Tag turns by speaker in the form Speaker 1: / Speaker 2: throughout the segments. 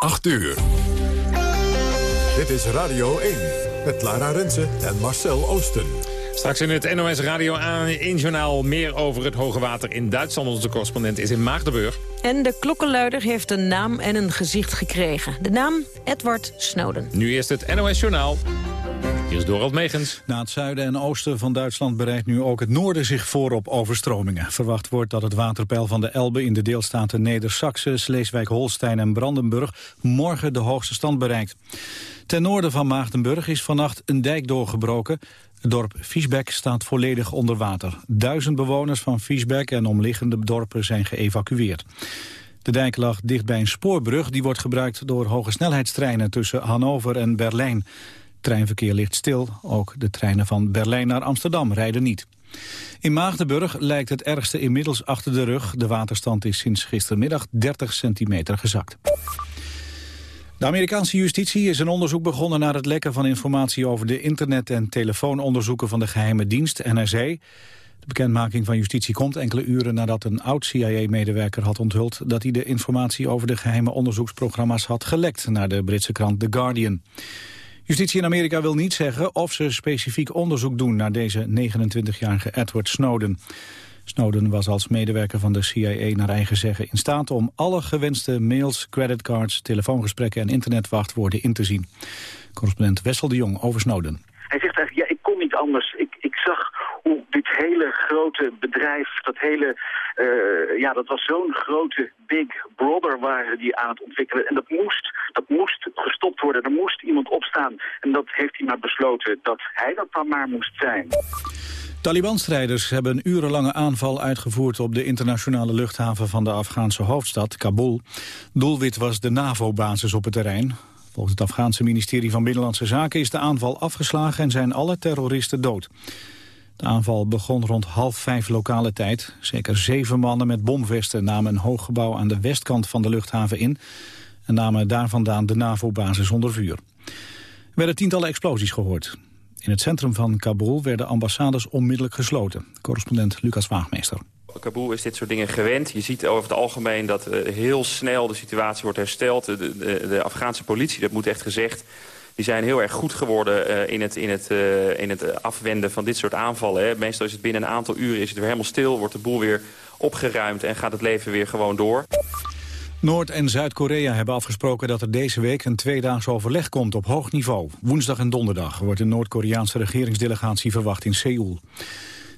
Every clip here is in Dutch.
Speaker 1: 8 uur. Dit is Radio 1 met Lara Rensen en Marcel Oosten.
Speaker 2: Straks in het NOS Radio 1-journaal meer over het hoge water in Duitsland. Onze correspondent is in Maagdenburg.
Speaker 3: En de klokkenluider heeft een naam en een gezicht gekregen. De naam Edward Snowden.
Speaker 2: Nu eerst het NOS Journaal. Hier is Dorald Megens.
Speaker 4: Na het zuiden en oosten van Duitsland bereidt nu ook het noorden zich voor op overstromingen. Verwacht wordt dat het waterpeil van de Elbe in de deelstaten Neder-Saxe, Sleeswijk-Holstein en Brandenburg morgen de hoogste stand bereikt. Ten noorden van Maagdenburg is vannacht een dijk doorgebroken. Het dorp Fiesbeck staat volledig onder water. Duizend bewoners van Fiesbeck en omliggende dorpen zijn geëvacueerd. De dijk lag dicht bij een spoorbrug die wordt gebruikt door hoge snelheidstreinen tussen Hannover en Berlijn. Treinverkeer ligt stil, ook de treinen van Berlijn naar Amsterdam rijden niet. In Maagdenburg lijkt het ergste inmiddels achter de rug. De waterstand is sinds gistermiddag 30 centimeter gezakt. De Amerikaanse justitie is een onderzoek begonnen naar het lekken van informatie over de internet- en telefoononderzoeken van de geheime dienst NSA. De bekendmaking van justitie komt enkele uren nadat een oud-CIA-medewerker had onthuld dat hij de informatie over de geheime onderzoeksprogramma's had gelekt naar de Britse krant The Guardian. Justitie in Amerika wil niet zeggen of ze specifiek onderzoek doen naar deze 29-jarige Edward Snowden. Snowden was als medewerker van de CIA naar eigen zeggen in staat om alle gewenste mails, creditcards, telefoongesprekken en internetwachtwoorden in te zien. Correspondent Wessel de Jong over Snowden.
Speaker 5: Hij zegt eigenlijk, ja, ik kon niet anders. Ik, ik zag hoe dit hele grote bedrijf, dat hele, uh, ja, dat was zo'n grote big brother waren die aan het ontwikkelen. En dat moest, dat moest gestopt worden. Er moest iemand opstaan. En dat heeft hij maar besloten dat hij dat dan maar moest zijn.
Speaker 4: Taliban-strijders hebben een urenlange aanval uitgevoerd op de internationale luchthaven van de Afghaanse hoofdstad, Kabul. Doelwit was de NAVO-basis op het terrein. Volgens het Afghaanse ministerie van Binnenlandse Zaken is de aanval afgeslagen en zijn alle terroristen dood. De aanval begon rond half vijf lokale tijd. Zeker zeven mannen met bomvesten namen een hoog gebouw aan de westkant van de luchthaven in... en namen daar vandaan de NAVO-basis onder vuur. Er werden tientallen explosies gehoord. In het centrum van Kabul werden ambassades onmiddellijk gesloten. Correspondent Lucas Waagmeester.
Speaker 6: Kabul is dit soort dingen gewend. Je ziet over het algemeen dat uh, heel snel de situatie wordt hersteld. De, de, de, Afghaanse politie, dat moet echt gezegd... die zijn heel erg goed geworden uh, in, het, in, het, uh, in het afwenden van dit soort aanvallen. Hè. Meestal is het binnen een aantal uren is het weer helemaal stil... wordt de boel weer opgeruimd en gaat het leven weer gewoon door.
Speaker 4: Noord- en Zuid-Korea hebben afgesproken dat er deze week een tweedaags overleg komt op hoog niveau. Woensdag en donderdag wordt een Noord-Koreaanse regeringsdelegatie verwacht in Seoul.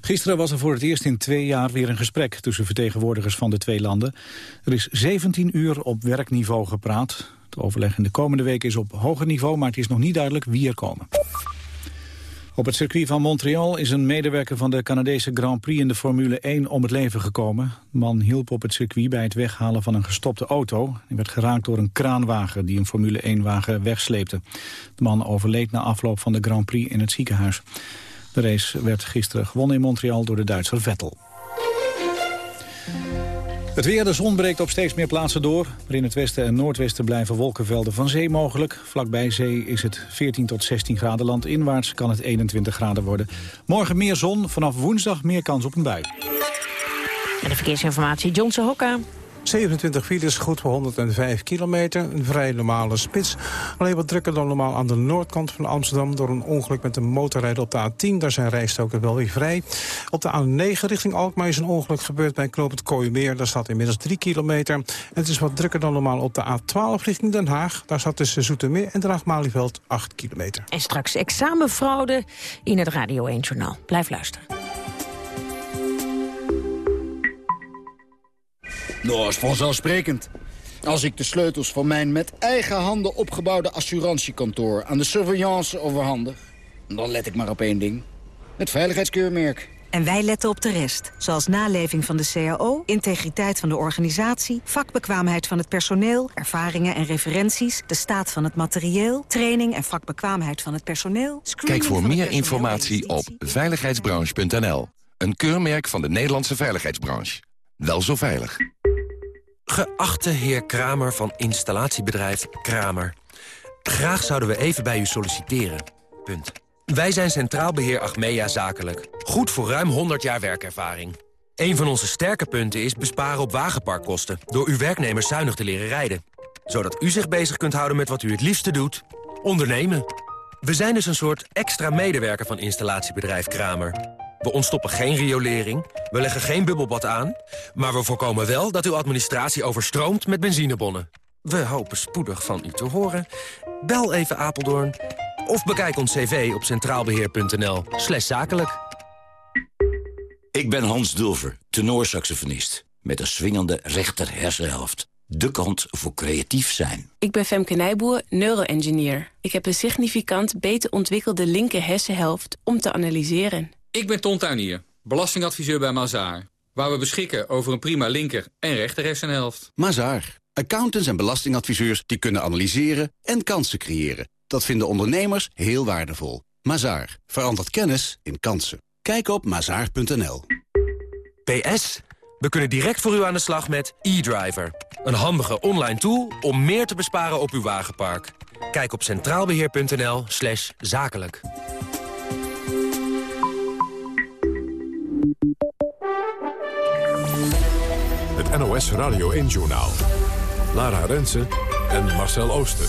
Speaker 4: Gisteren was er voor het eerst in twee jaar weer een gesprek tussen vertegenwoordigers van de twee landen. Er is 17 uur op werkniveau gepraat. Het overleg in de komende week is op hoger niveau, maar het is nog niet duidelijk wie er komen. Op het circuit van Montreal is een medewerker van de Canadese Grand Prix in de Formule 1 om het leven gekomen. De man hielp op het circuit bij het weghalen van een gestopte auto. Hij werd geraakt door een kraanwagen die een Formule 1-wagen wegsleepte. De man overleed na afloop van de Grand Prix in het ziekenhuis. De race werd gisteren gewonnen in Montreal door de Duitser Vettel. Het weer, de zon breekt op steeds meer plaatsen door. Maar in het westen en noordwesten blijven wolkenvelden van zee mogelijk. Vlakbij zee is het 14 tot 16 graden landinwaarts. Kan het 21 graden worden. Morgen meer zon, vanaf woensdag meer kans op een bui.
Speaker 3: En de verkeersinformatie, Johnson Hokka.
Speaker 7: 27 files, goed voor 105 kilometer. Een vrij normale spits. Alleen wat drukker dan normaal aan de noordkant van Amsterdam... door een ongeluk met een motorrijder op de A10. Daar zijn rijstoken wel weer vrij. Op de A9 richting Alkmaar is een ongeluk gebeurd bij knooppunt Kooimeer. Daar staat inmiddels 3 kilometer. En het is wat drukker dan normaal op de A12 richting Den Haag. Daar staat tussen Zoetermeer en Draagmalieveld 8 kilometer.
Speaker 3: En straks examenfraude in het Radio 1-journaal. Blijf luisteren.
Speaker 8: Nou, is vanzelfsprekend. Als ik de sleutels van mijn met eigen handen opgebouwde assurantiekantoor... aan de surveillance overhandig, dan let ik maar op één ding. Het veiligheidskeurmerk.
Speaker 9: En wij letten op de rest, zoals naleving van de CAO, integriteit van de organisatie, vakbekwaamheid van het personeel, ervaringen en referenties, de staat van het materieel, training en vakbekwaamheid van het personeel.
Speaker 10: Kijk voor meer informatie op veiligheidsbranche.nl. Een keurmerk van de Nederlandse veiligheidsbranche. Wel zo veilig.
Speaker 11: Geachte heer Kramer van installatiebedrijf Kramer. Graag zouden we even bij u solliciteren. Punt. Wij zijn Centraal Beheer Achmea Zakelijk. Goed voor ruim 100 jaar werkervaring. Een van onze sterke punten is besparen op wagenparkkosten... door uw werknemers zuinig te leren rijden. zodat u zich bezig kunt houden met wat u het liefste doet, ondernemen. We zijn dus een soort extra medewerker van installatiebedrijf Kramer. We ontstoppen geen riolering, we leggen geen bubbelbad aan... maar we voorkomen wel dat uw administratie overstroomt met benzinebonnen. We hopen spoedig van u te horen. Bel even Apeldoorn of bekijk ons cv op centraalbeheer.nl slash zakelijk.
Speaker 12: Ik ben Hans Dulver, tenorsaxofonist. Met een swingende rechter hersenhelft. De kant voor creatief zijn.
Speaker 13: Ik ben Femke Nijboer, neuroengineer. Ik heb een significant beter ontwikkelde linker hersenhelft om te analyseren.
Speaker 14: Ik ben Ton Tuinier, belastingadviseur bij Mazaar. Waar we beschikken over een prima linker en rechter hersenhelft.
Speaker 15: Mazaar. Accountants en belastingadviseurs die kunnen analyseren en kansen creëren. Dat vinden ondernemers heel waardevol. Mazaar. Verandert kennis in kansen. Kijk op mazaar.nl.
Speaker 11: PS, we kunnen direct voor u aan de slag met e-driver. Een handige online tool om meer te besparen op uw wagenpark. Kijk op centraalbeheer.nl slash zakelijk.
Speaker 1: Het NOS Radio 1-journaal. Lara Rensen en Marcel Ooster.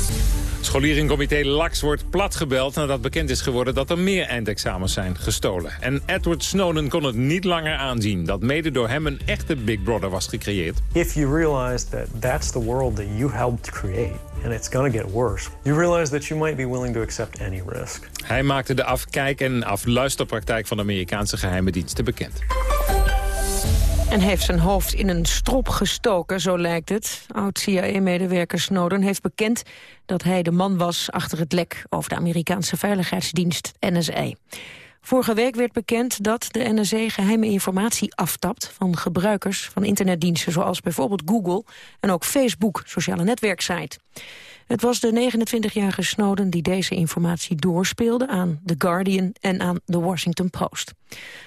Speaker 2: Scholierencomité LAX wordt platgebeld nadat bekend is geworden dat er meer eindexamens zijn gestolen. En Edward Snowden kon het niet langer aanzien dat mede door hem een echte Big Brother was gecreëerd.
Speaker 16: If you realize that that's the world that you helped create and it's going to get worse, you realize that you might be willing to accept any risk.
Speaker 2: Hij maakte de afkijk- en afluisterpraktijk van de Amerikaanse geheime diensten bekend.
Speaker 3: En heeft zijn hoofd in een strop gestoken, zo lijkt het. Oud-CIA-medewerker Snowden heeft bekend dat hij de man was achter het lek over de Amerikaanse veiligheidsdienst NSA. Vorige week werd bekend dat de NSA geheime informatie aftapt van gebruikers van internetdiensten zoals bijvoorbeeld Google en ook Facebook, sociale netwerksite. Het was de 29-jarige Snowden die deze informatie doorspeelde aan The Guardian en aan The Washington Post.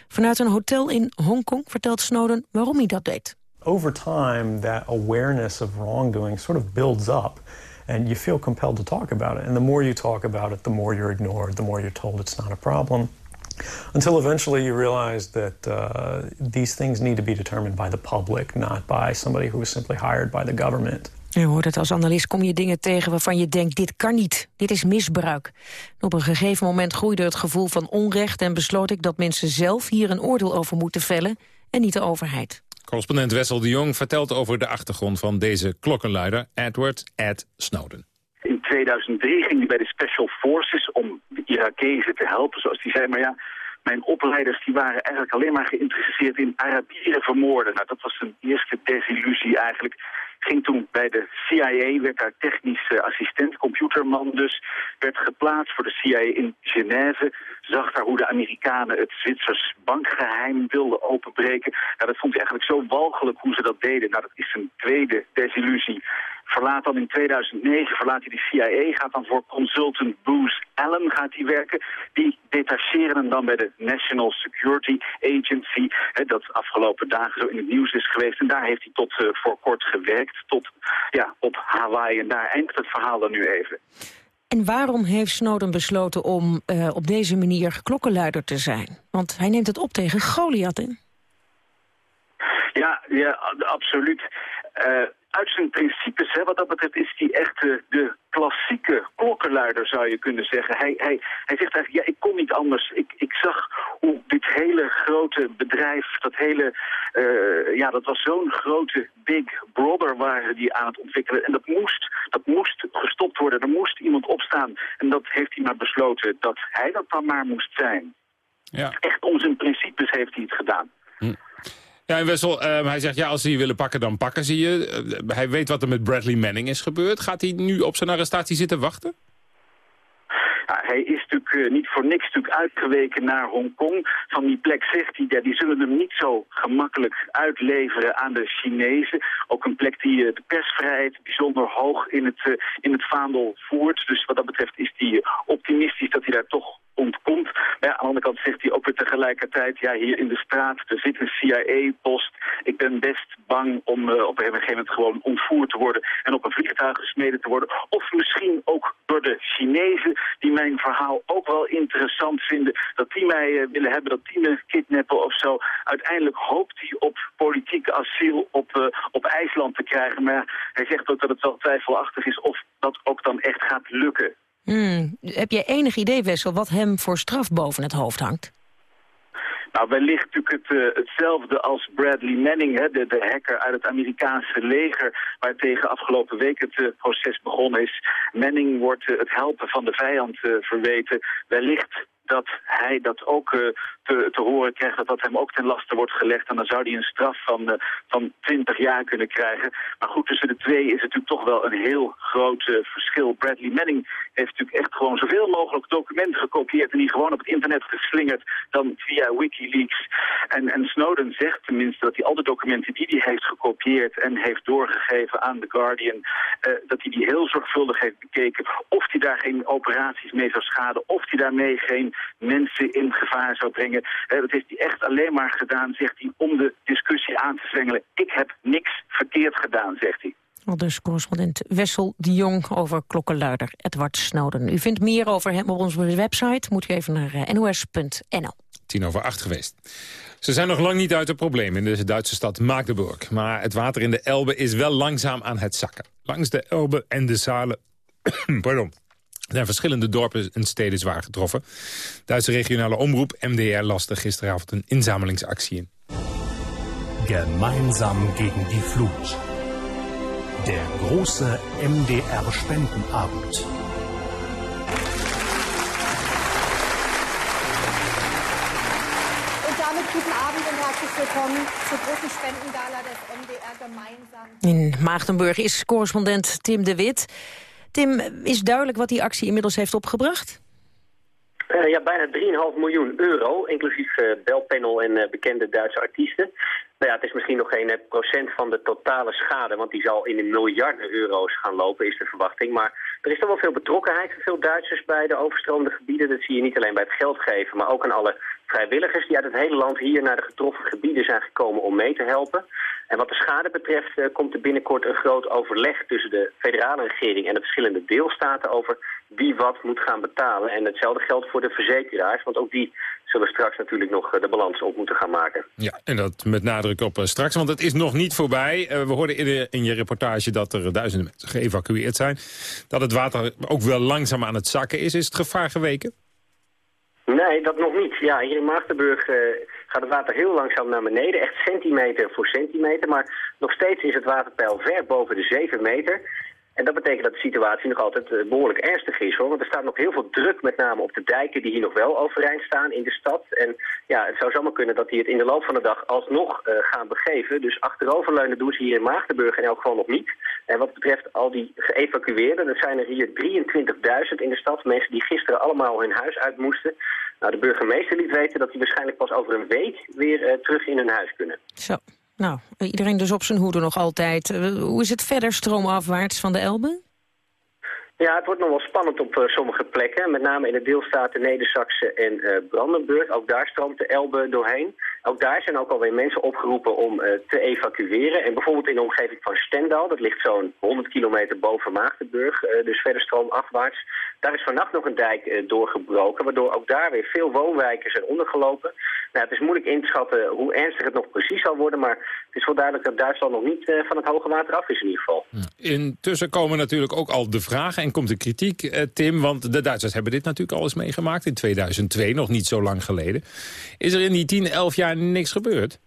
Speaker 3: Vanuit een hotel in Hongkong vertelt Snowden waarom hij dat deed.
Speaker 16: Over time, that awareness of wrongdoing sort of builds up. And you feel compelled to talk about it. And the more you talk about it, the more you're ignored, the more you're told it's not a problem. Until eventually you realize that uh, these things need to be determined by the public, not by somebody who was simply hired by the government.
Speaker 3: Je hoort het als analist kom je dingen tegen waarvan je denkt dit kan niet, dit is misbruik. Op een gegeven moment groeide het gevoel van onrecht en besloot ik dat mensen zelf hier een oordeel over moeten vellen en niet de overheid.
Speaker 2: Correspondent Wessel de Jong vertelt over de achtergrond van deze klokkenluider Edward Ed Snowden.
Speaker 5: In 2003 ging hij bij de Special Forces om de Irakezen te helpen, zoals hij zei. Maar ja, mijn opleiders die waren eigenlijk alleen maar geïnteresseerd in Arabieren vermoorden. Nou, dat was zijn eerste desillusie eigenlijk. Ging toen bij de CIA, werd daar technisch uh, assistent, computerman dus. Werd geplaatst voor de CIA in Genève. Zag daar hoe de Amerikanen het Zwitsers bankgeheim wilden openbreken. Nou, dat vond hij eigenlijk zo walgelijk hoe ze dat deden. Nou, dat is zijn tweede desillusie. Verlaat dan in 2009, verlaat hij de CIA, gaat dan voor consultant Bruce Allen gaat hij werken. Die detacheren hem dan bij de National Security Agency, hè, dat afgelopen dagen zo in het nieuws is geweest. En daar heeft hij tot uh, voor kort gewerkt, tot ja, op Hawaii. En daar eindigt het verhaal dan nu even.
Speaker 3: En waarom heeft Snowden besloten om uh, op deze manier klokkenluider te zijn? Want hij neemt het op tegen Goliath in.
Speaker 5: Ja, ja absoluut. Uh, uit zijn principes, hè, wat dat betreft, is hij echt uh, de klassieke klokkenluider, zou je kunnen zeggen. Hij, hij, hij zegt eigenlijk, ja, ik kon niet anders. Ik, ik zag hoe dit hele grote bedrijf, dat hele, uh, ja, dat was zo'n grote big brother waren die aan het ontwikkelen. En dat moest, dat moest gestopt worden. Er moest iemand opstaan. En dat heeft hij maar besloten, dat hij dat dan maar moest zijn.
Speaker 2: Ja.
Speaker 5: Echt om zijn principes heeft hij het gedaan.
Speaker 2: Hm. Ja, en Wessel, uh, hij zegt, ja, als ze je willen pakken, dan pakken ze je. Uh, hij weet wat er met Bradley Manning is gebeurd. Gaat hij nu op zijn arrestatie zitten wachten?
Speaker 5: Hij is natuurlijk uh, niet voor niks natuurlijk uitgeweken naar Hongkong. Van die plek zegt hij, ja, die zullen hem niet zo gemakkelijk uitleveren aan de Chinezen. Ook een plek die de persvrijheid bijzonder hoog in het, in het vaandel voert. Dus wat dat betreft is hij optimistisch dat hij daar toch ontkomt. Maar ja, aan de andere kant zegt hij ook weer tegelijkertijd, ja, hier in de straat, er zit een CIA-post. Ik ben best bang om uh, op een gegeven moment gewoon ontvoerd te worden en op een vliegtuig gesmeden te worden. Of misschien ook door de Chinezen, die mijn verhaal ook wel interessant vinden. Dat die mij uh, willen hebben, dat die me kidnappen of zo. Uiteindelijk hoopt hij op politiek asiel op, uh, op IJsland te krijgen. Maar hij zegt ook dat het wel twijfelachtig is of dat ook dan echt gaat lukken.
Speaker 3: Hmm. Heb jij enig idee, Wessel, wat hem voor straf boven het hoofd hangt?
Speaker 5: Nou, wellicht natuurlijk het, uh, hetzelfde als Bradley Manning, hè, de, de hacker uit het Amerikaanse leger, waar tegen afgelopen week het uh, proces begonnen is. Manning wordt uh, het helpen van de vijand verweten. Wellicht dat hij dat ook te, te horen krijgt, dat dat hem ook ten laste wordt gelegd. En dan zou hij een straf van, uh, van 20 jaar kunnen krijgen. Maar goed, tussen de twee is het natuurlijk toch wel een heel groot uh, verschil. Bradley Manning heeft natuurlijk echt gewoon zoveel mogelijk documenten gekopieerd... en die gewoon op het internet geslingerd dan via Wikileaks. En, en Snowden zegt tenminste dat hij al de documenten die hij heeft gekopieerd... en heeft doorgegeven aan The Guardian... dat hij die heel zorgvuldig heeft bekeken of hij daar geen operaties mee zou schaden... of hij daarmee geen mensen in gevaar zou brengen. Uh, dat heeft hij echt alleen maar gedaan, zegt hij, om de discussie aan te zwengelen. Ik heb niks verkeerd gedaan, zegt hij.
Speaker 3: Al dus correspondent Wessel de Jong over klokkenluider Edward Snowden. U vindt meer over hem op onze website. Moet u even naar uh, nos.nl.
Speaker 2: Tien over acht geweest. Ze zijn nog lang niet uit het probleem in de Duitse stad Magdeburg. Maar het water in de Elbe is wel langzaam aan het zakken. Langs de Elbe en de Zalen... Pardon er zijn verschillende dorpen en steden zwaar getroffen. Duitse regionale omroep MDR laste gisteravond een inzamelingsactie in.
Speaker 17: Gemeinsam gegen die Flut. Der große MDR Spendenabend.
Speaker 18: Und damit guten Abend und herzlich willkommen zur großen Spendengala des MDR Gemeinsam.
Speaker 3: In Maagdenburg is correspondent Tim de Wit. Tim, is duidelijk wat die actie inmiddels heeft opgebracht?
Speaker 19: Uh, ja, bijna 3,5 miljoen euro, inclusief uh, belpanel en uh, bekende Duitse artiesten. Nou ja, het is misschien nog geen procent van de totale schade, want die zal in de miljarden euro's gaan lopen, is de verwachting. Maar er is toch wel veel betrokkenheid veel Duitsers bij de overstroomde gebieden. Dat zie je niet alleen bij het geld geven, maar ook aan alle vrijwilligers die uit het hele land hier naar de getroffen gebieden zijn gekomen om mee te helpen. En wat de schade betreft uh, komt er binnenkort een groot overleg tussen de federale regering en de verschillende deelstaten over wie wat moet gaan betalen. En hetzelfde geldt voor de verzekeraars, want ook die zullen straks natuurlijk nog de balans op moeten gaan maken.
Speaker 2: Ja, en dat met nadruk op uh, straks, want het is nog niet voorbij. We hoorden in, in, je reportage dat er duizenden mensen geëvacueerd zijn. Dat het water ook wel langzaam aan het zakken is. Is het gevaar geweken?
Speaker 19: Nee, dat nog niet. Ja, hier in Maagdenburg uh, gaat het water heel langzaam naar beneden. Echt centimeter voor centimeter. Maar nog steeds is het waterpeil ver boven de 7 meter. En dat betekent dat de situatie nog altijd uh, behoorlijk ernstig is. hoor. Want er staat nog heel veel druk met name op de dijken die hier nog wel overeind staan in de stad. En ja, het zou zomaar kunnen dat die het in de loop van de dag alsnog uh, gaan begeven. Dus achteroverleunen doen ze hier in Maagdenburg in elk geval nog niet. En wat betreft al die geëvacueerden, dat zijn er hier 23.000 in de stad. Mensen die gisteren allemaal hun huis uit moesten. Nou, de burgemeester liet weten dat die waarschijnlijk pas over een week weer uh, terug in hun huis kunnen.
Speaker 3: Zo. Nou, iedereen dus op zijn hoede nog altijd. Uh, hoe is het verder stroomafwaarts van de Elbe?
Speaker 19: Ja, het wordt nog wel spannend op uh, sommige plekken. Met name in de deelstaten Neder-Saxe en uh, Brandenburg. Ook daar stroomt de Elbe doorheen. Ook daar zijn ook alweer mensen opgeroepen om uh, te evacueren. En bijvoorbeeld in de omgeving van Stendal, dat ligt zo'n 100 kilometer boven Maagdenburg, dus verder stroomafwaarts. Daar is vannacht nog een dijk doorgebroken, waardoor ook daar weer veel woonwijken zijn ondergelopen. Nou, het is moeilijk in te schatten hoe ernstig het nog precies zal worden, maar het is wel duidelijk dat Duitsland nog niet van het hoge water af is in ieder geval.
Speaker 2: Intussen komen natuurlijk ook al de vragen en komt de kritiek, eh, Tim. Want de Duitsers hebben dit natuurlijk al eens meegemaakt in 2002, nog niet zo lang geleden. Is er in die 10, 11 jaar niks gebeurd?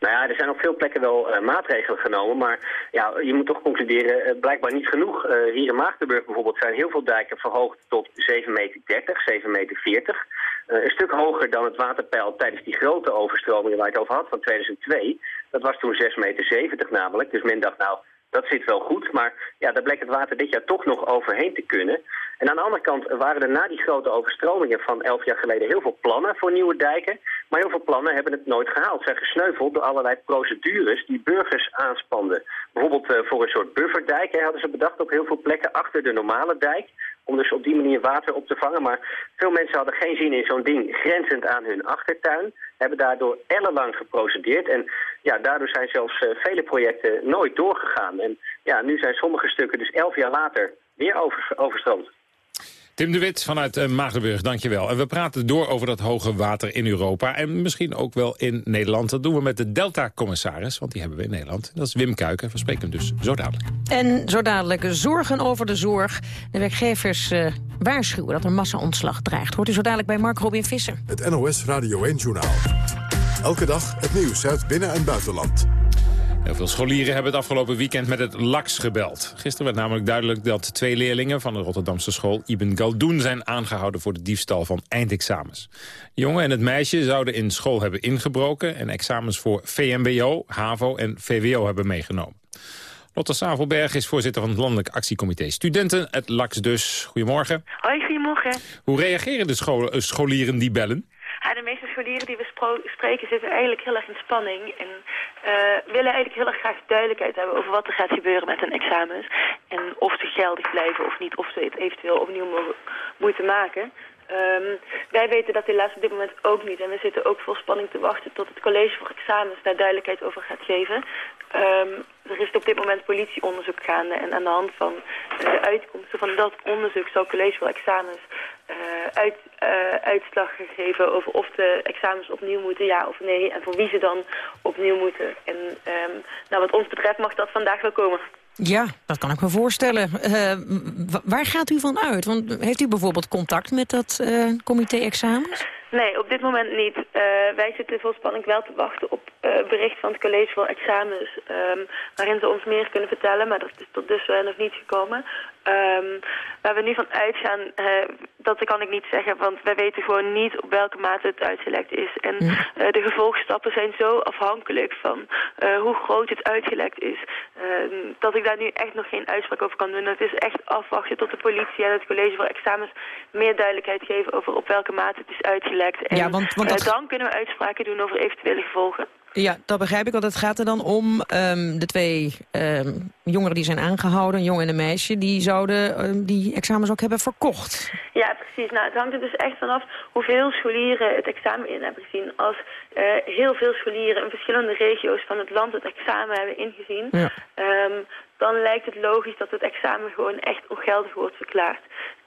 Speaker 19: Nou ja, er zijn op veel plekken wel uh, maatregelen genomen, maar ja, je moet toch concluderen, uh, blijkbaar niet genoeg. Hier in Maagdenburg bijvoorbeeld zijn heel veel dijken verhoogd tot 7,30 meter, 7,40 meter. een stuk hoger dan het waterpeil tijdens die grote overstromingen waar ik het over had van 2002. Dat was toen 6,70 meter namelijk, dus men dacht nou, dat zit wel goed, maar ja, daar bleek het water dit jaar toch nog overheen te kunnen. En aan de andere kant waren er na die grote overstromingen van elf jaar geleden heel veel plannen voor nieuwe dijken. Maar heel veel plannen hebben het nooit gehaald. Zijn gesneuveld door allerlei procedures die burgers aanspanden. Bijvoorbeeld uh, voor een soort bufferdijk hè, hadden ze bedacht op heel veel plekken achter de normale dijk om dus op die manier water op te vangen. Maar veel mensen hadden geen zin in zo'n ding grenzend aan hun achtertuin. Hebben daardoor ellenlang geprocedeerd. En ja, daardoor zijn zelfs eh, vele projecten nooit doorgegaan. En ja, nu zijn sommige stukken dus elf jaar later weer over, overstroomd.
Speaker 2: Tim de Wit vanuit uh, Maagdenburg, dankjewel. En we praten door over dat hoge water in Europa en misschien ook wel in Nederland. Dat doen we met de Delta-commissaris, want die hebben we in Nederland. Dat is Wim Kuiken, we spreken hem dus zo dadelijk.
Speaker 3: En zo dadelijk zorgen over de zorg. De werkgevers uh, waarschuwen dat er massa-ontslag dreigt. Hoort u zo dadelijk bij Mark Robin Visser.
Speaker 1: Het NOS Radio 1-journaal. Elke dag het nieuws uit binnen- en buitenland.
Speaker 2: Heel veel scholieren hebben het afgelopen weekend met het LAX gebeld. Gisteren werd namelijk duidelijk dat twee leerlingen van de Rotterdamse school Ibn Galdoen zijn aangehouden voor de diefstal van eindexamens. De jongen en het meisje zouden in school hebben ingebroken en examens voor VMBO, HAVO en VWO hebben meegenomen. Lotte Savelberg is voorzitter van het Landelijk Actiecomité Studenten, het LAX dus. Goedemorgen.
Speaker 20: Hoi, goedemorgen.
Speaker 2: Hoe reageren de scholieren die bellen?
Speaker 20: Scholieren die we spreken zitten eigenlijk heel erg in spanning. En uh, willen eigenlijk heel erg graag duidelijkheid hebben over wat er gaat gebeuren met hun examens. En of ze geldig blijven of niet, of ze het eventueel opnieuw moeten maken. Um, wij weten dat helaas op dit moment ook niet. En we zitten ook vol spanning te wachten tot het college voor examens daar duidelijkheid over gaat geven. Um, er is op dit moment politieonderzoek gaande. En aan de hand van de uitkomsten van dat onderzoek zal college voor examens uh, uit, uh, uitslag gegeven over of de examens opnieuw moeten, ja of nee. En voor wie ze dan opnieuw moeten. En um, nou, wat ons betreft mag dat vandaag wel komen.
Speaker 3: Ja, dat kan ik me voorstellen. Waar gaat u van uit? Want heeft u bijvoorbeeld contact met dat comité examens?
Speaker 20: Nee, op dit moment niet. Uh, wij zitten vol spanning wel te wachten op uh, bericht van het college voor examens... Um, waarin ze ons meer kunnen vertellen, maar dat is tot dusver nog niet gekomen. Um, waar we nu van uitgaan, uh, dat kan ik niet zeggen, want wij weten gewoon niet op welke mate het uitgelekt is. En uh, de gevolgstappen zijn zo afhankelijk van uh, hoe groot het uitgelekt is, uh, dat ik daar nu echt nog geen uitspraak over kan doen. Het is echt afwachten tot de politie en het college voor examens meer duidelijkheid geven over op welke mate het is uitgelekt. En
Speaker 3: ja, want, want dat...
Speaker 20: dan kunnen we uitspraken doen over eventuele gevolgen.
Speaker 3: Ja, dat begrijp ik, want het gaat er dan om um, de twee um, jongeren die zijn aangehouden, een jongen en een meisje, die zouden um, die examens ook hebben verkocht.
Speaker 20: Ja, precies. Nou, het hangt er dus echt vanaf hoeveel scholieren het examen in hebben gezien. Als uh, heel veel scholieren in verschillende regio's van het land het examen hebben ingezien, ja. dan lijkt het logisch dat het examen gewoon echt ongeldig wordt verklaard.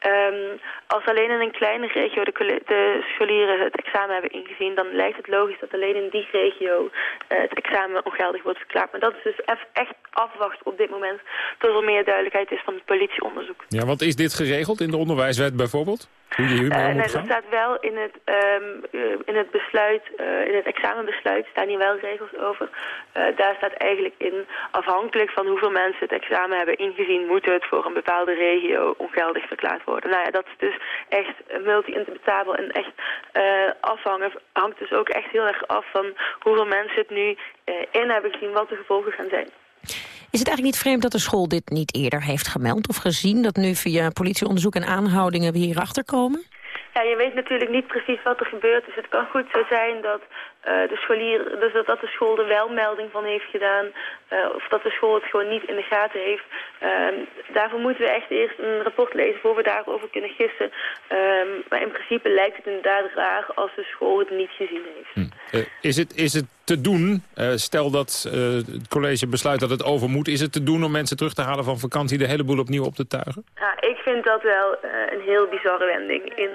Speaker 20: Um, als alleen in een kleine regio de, de, scholieren het examen hebben ingezien... dan lijkt het logisch dat alleen in die regio uh, het examen ongeldig wordt verklaard. Maar dat is dus echt afwachten op dit moment... tot er meer duidelijkheid is van het politieonderzoek.
Speaker 2: Ja, want is dit geregeld in de onderwijswijs bijvoorbeeld?
Speaker 20: Uh, nee, dat staat wel in het, um, in het besluit, uh, in het examenbesluit staan hier wel regels over. daar staat eigenlijk in, afhankelijk van hoeveel mensen het examen hebben ingezien, moet het voor een bepaalde regio ongeldig verklaard worden. Nou ja, dat is dus echt multi-interpretabel en echt afhangen, hangt dus ook echt heel erg af van hoeveel mensen het nu in hebben gezien, wat de gevolgen gaan zijn.
Speaker 3: Is het eigenlijk niet vreemd dat de school dit niet eerder heeft gemeld of gezien? Dat nu via politieonderzoek en aanhoudingen we hierachter komen?
Speaker 20: Ja, je weet natuurlijk niet precies wat er gebeurt. Dus het kan goed zo zijn dat uh, de scholier, dus dat, dat de school er wel melding van heeft gedaan. Uh, of dat de school het gewoon niet in de gaten heeft. Uh, daarvoor moeten we echt eerst een rapport lezen voor we daarover kunnen gissen. Ehm, maar in principe lijkt het inderdaad raar als de school het niet gezien heeft.
Speaker 2: Hm. Uh, is, het, is het te doen, stel dat het college besluit dat het over moet... is het te doen om mensen terug te halen van vakantie de hele boel opnieuw op te tuigen?
Speaker 20: Ja, ik vind dat wel een heel bizarre wending in,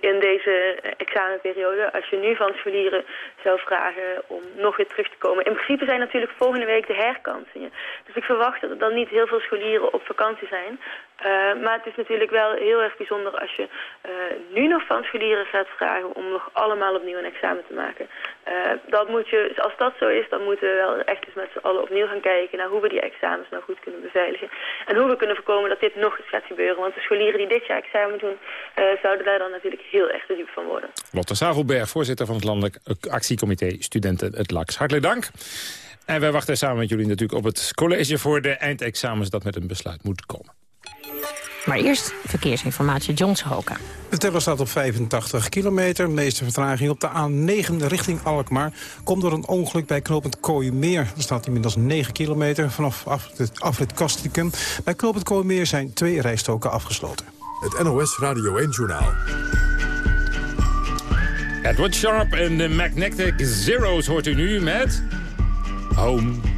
Speaker 20: in deze examenperiode. Als je nu van scholieren zou vragen om nog weer terug te komen. In principe zijn natuurlijk volgende week de herkansingen. Dus ik verwacht dat er dan niet heel veel scholieren op vakantie zijn. Maar het is natuurlijk wel heel erg bijzonder als je nu nog van scholieren gaat vragen om nog allemaal opnieuw een examen te maken. Uh, moet je, als dat zo is, dan moeten we wel echt eens met z'n allen opnieuw gaan kijken naar hoe we die examens nou goed kunnen beveiligen. En hoe we kunnen voorkomen dat dit nog eens gaat gebeuren. Want de scholieren die dit jaar examen doen, zouden daar dan natuurlijk heel erg te diep van worden.
Speaker 2: Lotte Zavelberg, voorzitter van het Landelijk Actiecomité Studenten het LAX. Hartelijk dank. En wij wachten samen met jullie natuurlijk op het college voor de eindexamens dat met een besluit moet komen.
Speaker 3: Maar eerst verkeersinformatie, John Hoka.
Speaker 7: De teller staat op 85 kilometer. De meeste vertraging op de A9 richting Alkmaar. Komt door een ongeluk bij knooppunt Kooimeer. Er staat inmiddels 9 kilometer vanaf afrit Kastikum. Bij knooppunt Kooimeer zijn twee rijstoken afgesloten.
Speaker 1: het NOS Radio 1-journaal.
Speaker 2: Edward Sharp en de Magnetic Zeros hoort u nu met... Home.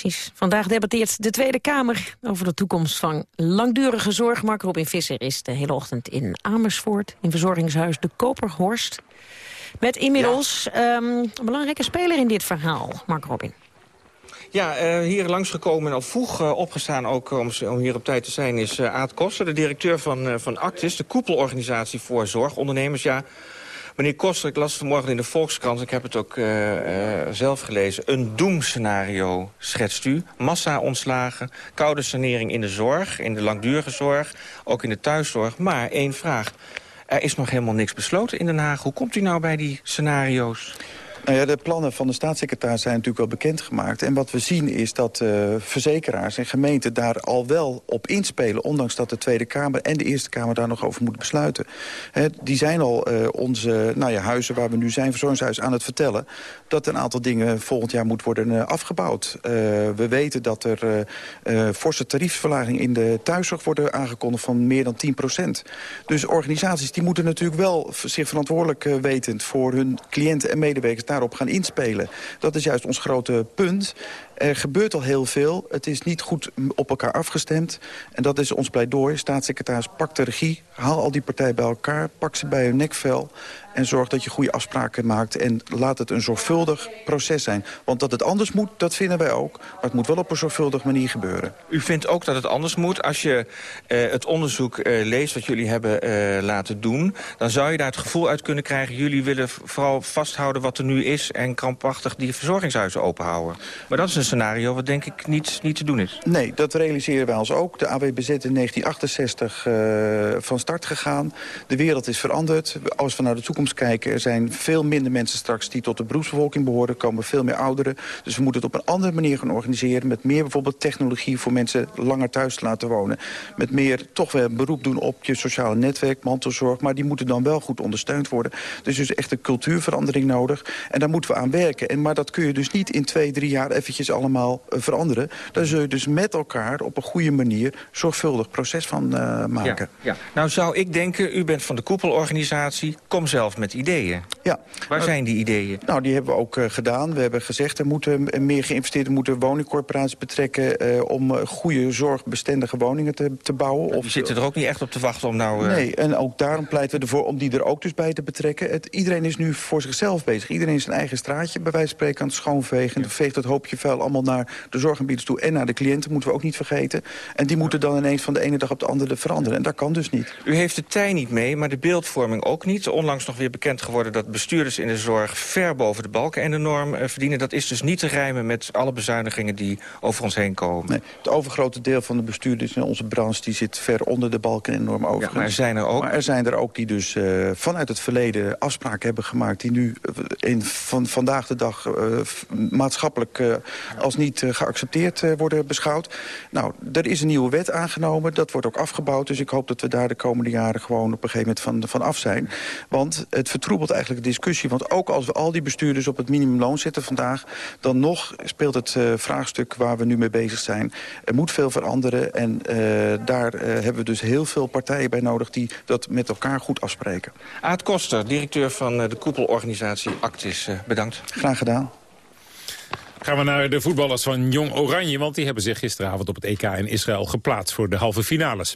Speaker 3: Precies. Vandaag debatteert de Tweede Kamer over de toekomst van langdurige zorg. Mark Robin Visser is de hele ochtend in Amersfoort, in verzorgingshuis De Koperhorst. Met inmiddels ehm, een belangrijke speler in dit verhaal, Mark Robin.
Speaker 21: Ja, eh, hier langsgekomen en al vroeg eh, opgestaan ook om, om hier op tijd te zijn... is uh, Aad Koster, de directeur van, eh, van Actis, de koepelorganisatie voor zorgondernemers. Ja, meneer Koster, ik las vanmorgen in de Volkskrant... ik heb het ook eh, eh, zelf gelezen. Een doemscenario schetst u. Massa-ontslagen, koude sanering in de zorg, in de langdurige zorg... ook in de thuiszorg. Maar één vraag. Er is nog helemaal niks besloten in Den Haag. Hoe komt u nou bij die scenario's?
Speaker 22: Nou ja, de plannen van de staatssecretaris zijn natuurlijk wel bekendgemaakt. En wat we zien is dat uh, verzekeraars en gemeenten daar al wel op inspelen... ondanks dat de Tweede Kamer en de Eerste Kamer daar nog over moeten besluiten. Die zijn al uh, onze nou ja, huizen waar we nu zijn, verzorgingshuis, aan het vertellen... dat een aantal dingen volgend jaar moet worden uh, afgebouwd. we weten dat er forse tariefverlaging in de thuiszorg worden aangekondigd... van meer dan 10 procent. Dus organisaties die moeten natuurlijk wel zich verantwoordelijk wetend... voor hun cliënten en medewerkers daarop gaan inspelen. Dat is juist ons grote punt. Er gebeurt al heel veel. Het is niet goed op elkaar afgestemd. En dat is ons pleidooi. Staatssecretaris, pak de regie. Haal al die partijen bij elkaar. Pak ze bij hun nekvel. En zorg dat je goede afspraken maakt. En laat het een zorgvuldig proces zijn. Want dat het anders moet, dat vinden wij ook. Maar het moet wel op een zorgvuldige manier gebeuren.
Speaker 21: U vindt ook dat het anders moet. Als je eh, het onderzoek eh, leest wat jullie hebben eh, laten doen... dan zou je daar het gevoel uit kunnen krijgen... jullie willen vooral vasthouden wat er nu is... en krampachtig die verzorgingshuizen openhouden. Maar dat is een scenario wat denk ik niet, niet te doen is.
Speaker 22: Nee, dat realiseren wij ons ook. De AWBZ in 1968 eh, van start gegaan. De wereld is veranderd. Als we naar de toekomst kijken... er zijn veel minder mensen straks die tot de beroepsbevolking behoren. Komen veel meer ouderen. Dus we moeten het op een andere manier gaan organiseren. Met meer bijvoorbeeld technologie voor mensen langer thuis te laten wonen. Met meer toch wel beroep doen op je sociale netwerk, mantelzorg. Maar die moeten dan wel goed ondersteund worden. Dus is echt een cultuurverandering nodig. En daar moeten we aan werken. En, maar dat kun je dus niet in twee, drie jaar eventjes allemaal veranderen. Daar zul je dus met elkaar op een goede manier... zorgvuldig proces van eh, maken.
Speaker 21: Ja. Nou zou ik denken, u bent van de koepelorganisatie... kom zelf met ideeën.
Speaker 22: Ja.
Speaker 21: Waar zijn die ideeën?
Speaker 22: Nou, die hebben we ook eh, gedaan. We hebben gezegd, er moeten meer geïnvesteerd... er moeten woningcorporaties betrekken... eh, om goede zorgbestendige woningen te, te bouwen.
Speaker 21: Die zitten er ook niet echt op te wachten om nou...
Speaker 22: Nee, en ook daarom pleiten we ervoor om die er ook dus bij te betrekken. Het, iedereen is nu voor zichzelf bezig. Iedereen is zijn eigen straatje bij wijze van spreken aan het schoonvegen. Veegt dat hoopje vuil allemaal naar de zorgaanbieders toe... en naar de cliënten, moeten we ook niet vergeten. En die moeten dan ineens van de ene dag op de andere veranderen. En dat kan dus niet.
Speaker 21: U heeft de tij niet mee, maar de beeldvorming ook niet. Onlangs nog weer bekend geworden dat bestuurders in de zorg... ver boven de balken en de norm eh, verdienen. Dat is dus niet te rijmen met alle bezuinigingen die over ons heen komen.
Speaker 22: Nee, het overgrote deel van de bestuurders in onze branche... die zit ver onder de balken en norm overigens.
Speaker 21: maar er zijn er ook.
Speaker 22: Maar er zijn er ook die dus eh, vanuit het verleden afspraken hebben gemaakt... die nu eh, in, van vandaag de dag maatschappelijk als niet eh, geaccepteerd eh, worden beschouwd. Nou, er is een nieuwe wet aangenomen. Dat wordt ook afgebouwd. Dus ik hoop dat we daar de komende jaren gewoon op een gegeven moment van, van af zijn. Want het vertroebelt eigenlijk de discussie. Want ook als we al die bestuurders op het minimumloon zetten vandaag... dan nog speelt het eh, vraagstuk waar we nu mee bezig zijn. Er moet veel veranderen. En daar hebben we dus heel veel partijen bij nodig... die dat met elkaar goed afspreken.
Speaker 21: Aad Koster, directeur van de koepelorganisatie Actis. bedankt.
Speaker 22: Graag gedaan.
Speaker 2: Gaan we naar de voetballers van Jong Oranje... want die hebben zich gisteravond op het EK in Israël geplaatst voor de halve finales.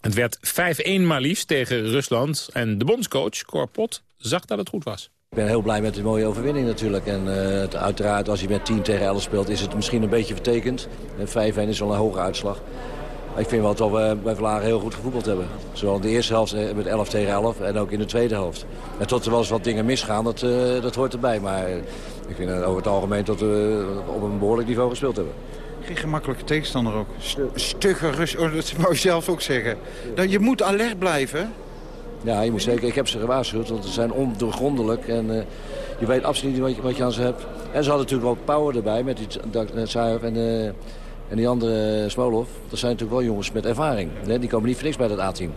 Speaker 2: Het werd 5-1 maar liefst tegen Rusland. En de bondscoach, Cor Pot, zag dat het goed was.
Speaker 23: Ik ben heel blij met de mooie overwinning natuurlijk. En eh, uiteraard als je met 10 tegen 11 speelt is het misschien een beetje vertekend. En 5-1 is wel een hoge uitslag. Ik vind wel dat we bij Vlagen heel goed gevoetbald hebben. Zowel in de eerste helft eh, met 11 tegen 11 en ook in de tweede helft. En tot er wel eens wat dingen misgaan, dat, eh, dat hoort erbij. Maar eh, ik vind over het algemeen dat we op een behoorlijk niveau gespeeld hebben.
Speaker 24: Geen gemakkelijke tegenstander ook. St- Stugge rust, oh, dat wou je zelf ook zeggen. Dat je moet alert blijven.
Speaker 23: Ja, je moet zeker. Ik heb ze gewaarschuwd, want ze zijn ondoorgrondelijk. En eh, je weet absoluut niet wat je, wat je aan ze hebt. En ze hadden natuurlijk ook power erbij met die Zaev en, eh, en die andere eh, Smolov. Dat zijn natuurlijk wel jongens met ervaring. Hè? Die komen niet voor niks bij dat A-team.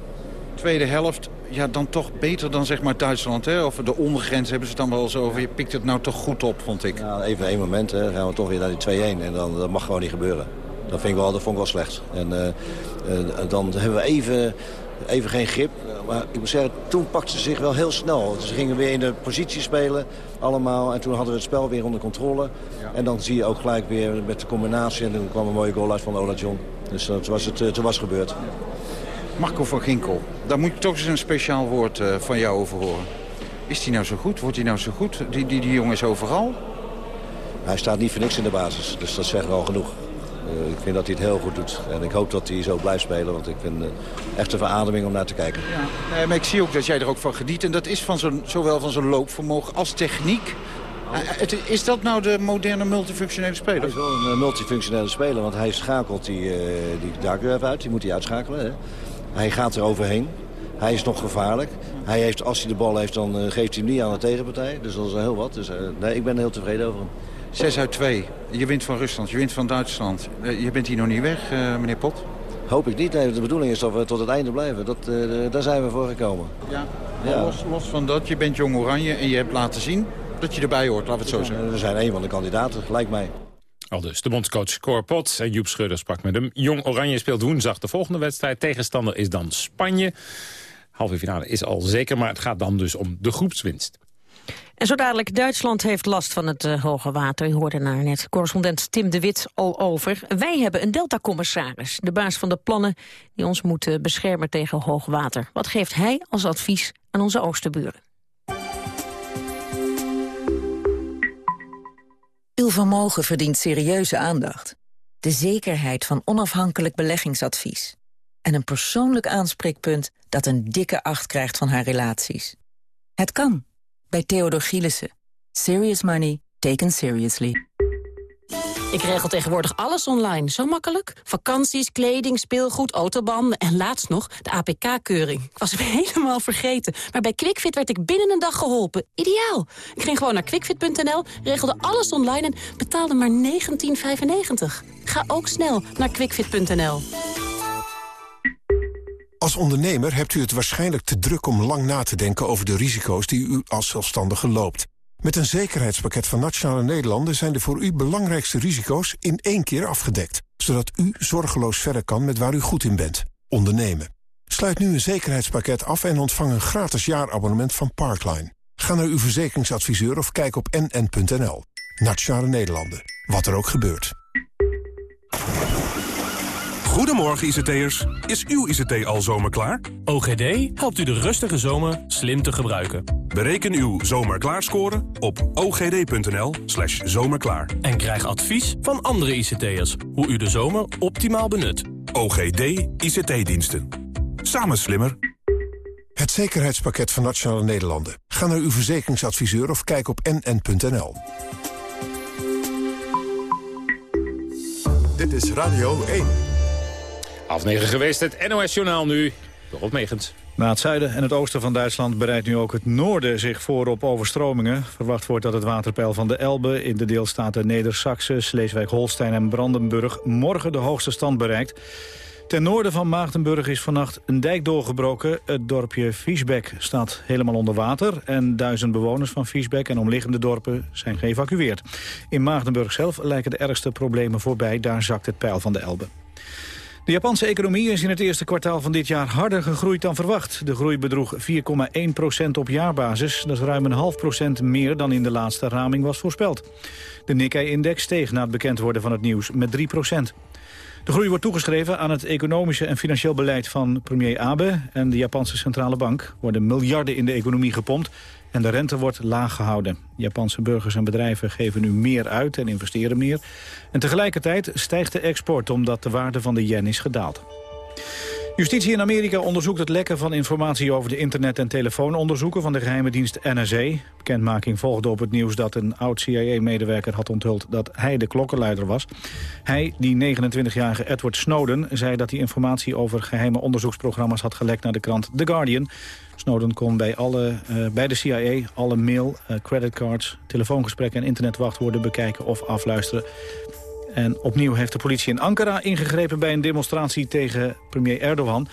Speaker 24: Tweede helft, ja, dan toch beter dan zeg maar Duitsland. Hè? Of de ondergrens hebben ze het dan wel zo over. Je pikt het nou toch goed op, vond ik.
Speaker 23: Ja, even één moment, hè, dan gaan we toch weer naar die 2-1. En dan, dat mag gewoon niet gebeuren. Dat, vind ik wel, dat vond ik wel slecht. En eh, eh, dan hebben we even, even geen grip. Maar ik moet zeggen, toen pakten ze zich wel heel snel. Ze gingen weer in de positie spelen, allemaal. En toen hadden we het spel weer onder controle. En dan zie je ook gelijk weer met de combinatie. En toen kwam een mooie goal uit van Ola John. Dus uh, toen was het, toen was het gebeurd.
Speaker 24: Marco van Ginkel, daar moet ik toch eens een speciaal woord uh, van jou over horen. Is die nou zo goed? Wordt hij nou zo goed? Die, die, die jongen is overal.
Speaker 23: Hij staat niet voor niks in de basis, dus dat zegt wel genoeg. Uh, ik vind dat hij het heel goed doet. En ik hoop dat hij zo blijft spelen, want ik vind uh, echt een verademing om naar te kijken.
Speaker 24: Ja, maar ik zie ook dat jij er ook van geniet. En dat is van zo, zowel van zijn loopvermogen als techniek. Uh, het, is dat nou de moderne multifunctionele speler?
Speaker 23: Hij is wel een multifunctionele speler, want hij schakelt die, die Dagu even uit. Die moet hij uitschakelen. Hè? Hij gaat er overheen. Hij is nog gevaarlijk. Hij heeft, als hij de bal heeft, dan geeft hij hem niet aan de tegenpartij. Dus dat is heel wat. Dus, nee, ik ben heel tevreden over hem.
Speaker 24: 6 uit 2. Je wint van Rusland, je wint van Duitsland. Uh, je bent hier nog niet weg, meneer Pot?
Speaker 23: Hoop ik niet. Nee, de bedoeling is dat we tot het einde blijven. Dat, daar zijn we voor gekomen.
Speaker 24: Ja. ja. Los, los, van dat, je bent jong oranje en je hebt laten zien dat je erbij hoort, laten we het zo zeggen.
Speaker 23: We zijn een van de kandidaten, gelijk mij.
Speaker 2: Al dus de bondscoach Cor Pot en Joep Schreuder sprak met hem. Jong Oranje speelt woensdag de volgende wedstrijd. Tegenstander is dan Spanje. Halve finale is al zeker, maar het gaat dan dus om de groepswinst.
Speaker 3: En zo dadelijk, Duitsland heeft last van het eh, hoge water. U hoorde naar net correspondent Tim de Wit al over. Wij hebben een Delta-commissaris, de baas van de plannen... die ons moeten beschermen tegen hoog water. Wat geeft hij als advies aan onze oosterburen?
Speaker 25: Uw vermogen verdient serieuze aandacht. De zekerheid van onafhankelijk beleggingsadvies. En een persoonlijk aanspreekpunt dat een dikke acht krijgt van haar relaties. Het kan. Bij Theodor Gielissen. Serious money taken seriously.
Speaker 26: Ik regel tegenwoordig alles online. Zo makkelijk. Vakanties, kleding, speelgoed, autobanden en laatst nog de APK-keuring. Ik was hem helemaal vergeten. Maar bij QuickFit werd ik binnen een dag geholpen. Ideaal. Ik ging gewoon naar quickfit.nl, regelde alles online en betaalde maar 19,95. Ga ook snel naar quickfit.nl.
Speaker 27: Als ondernemer hebt u het waarschijnlijk te druk om lang na te denken over de risico's die u als zelfstandige loopt. Met een zekerheidspakket van Nationale Nederlanden zijn de voor u belangrijkste risico's in één keer afgedekt. Zodat u zorgeloos verder kan met waar u goed in bent. Ondernemen. Sluit nu een zekerheidspakket af en ontvang een gratis jaarabonnement van Parkline. Ga naar uw verzekeringsadviseur of kijk op nn.nl. Nationale Nederlanden. Wat er ook gebeurt.
Speaker 28: Goedemorgen ICT'ers. Is uw ICT al zomerklaar?
Speaker 29: OGD helpt u de rustige zomer slim te gebruiken.
Speaker 28: Bereken uw zomerklaarscore op ogd.nl slash zomerklaar.
Speaker 29: En krijg advies van andere ICT'ers hoe u de zomer optimaal benut.
Speaker 28: OGD ICT-diensten. Samen slimmer.
Speaker 27: Het zekerheidspakket van Nationale Nederlanden. Ga naar uw verzekeringsadviseur of kijk op nn.nl.
Speaker 1: Dit is Radio 1.
Speaker 2: Half negen geweest, het NOS-journaal nu. Dorot Megens.
Speaker 4: Na het zuiden en het oosten van Duitsland bereidt nu ook het noorden zich voor op overstromingen. Verwacht wordt dat het waterpeil van de Elbe in de deelstaten Neder-Saxe, Sleeswijk-Holstein en Brandenburg morgen de hoogste stand bereikt. Ten noorden van Maagdenburg is vannacht een dijk doorgebroken. Het dorpje Fiesbeck staat helemaal onder water. En duizend bewoners van Fiesbeck en omliggende dorpen zijn geëvacueerd. In Maagdenburg zelf lijken de ergste problemen voorbij. Daar zakt het peil van de Elbe. De Japanse economie is in het eerste kwartaal van dit jaar harder gegroeid dan verwacht. De groei bedroeg 4,1% op jaarbasis. Dat is ruim een half procent meer dan in de laatste raming was voorspeld. De Nikkei-index steeg na het bekend worden van het nieuws met 3% De groei wordt toegeschreven aan het economische en financieel beleid van premier Abe en de Japanse centrale bank. worden miljarden in de economie gepompt en de rente wordt laag gehouden. Japanse burgers en bedrijven geven nu meer uit en investeren meer. En tegelijkertijd stijgt de export omdat de waarde van de yen is gedaald. Justitie in Amerika onderzoekt het lekken van informatie over de internet- en telefoononderzoeken van de geheime dienst NSA. Bekendmaking volgde op het nieuws dat een oud-CIA-medewerker had onthuld dat hij de klokkenluider was. Hij, die 29-jarige Edward Snowden, zei dat hij informatie over geheime onderzoeksprogramma's had gelekt naar de krant The Guardian. Snowden kon bij, alle, eh, bij de CIA alle mail, eh, creditcards, telefoongesprekken en internetwachtwoorden bekijken of afluisteren. En opnieuw heeft de politie in Ankara ingegrepen bij een demonstratie tegen premier Erdogan.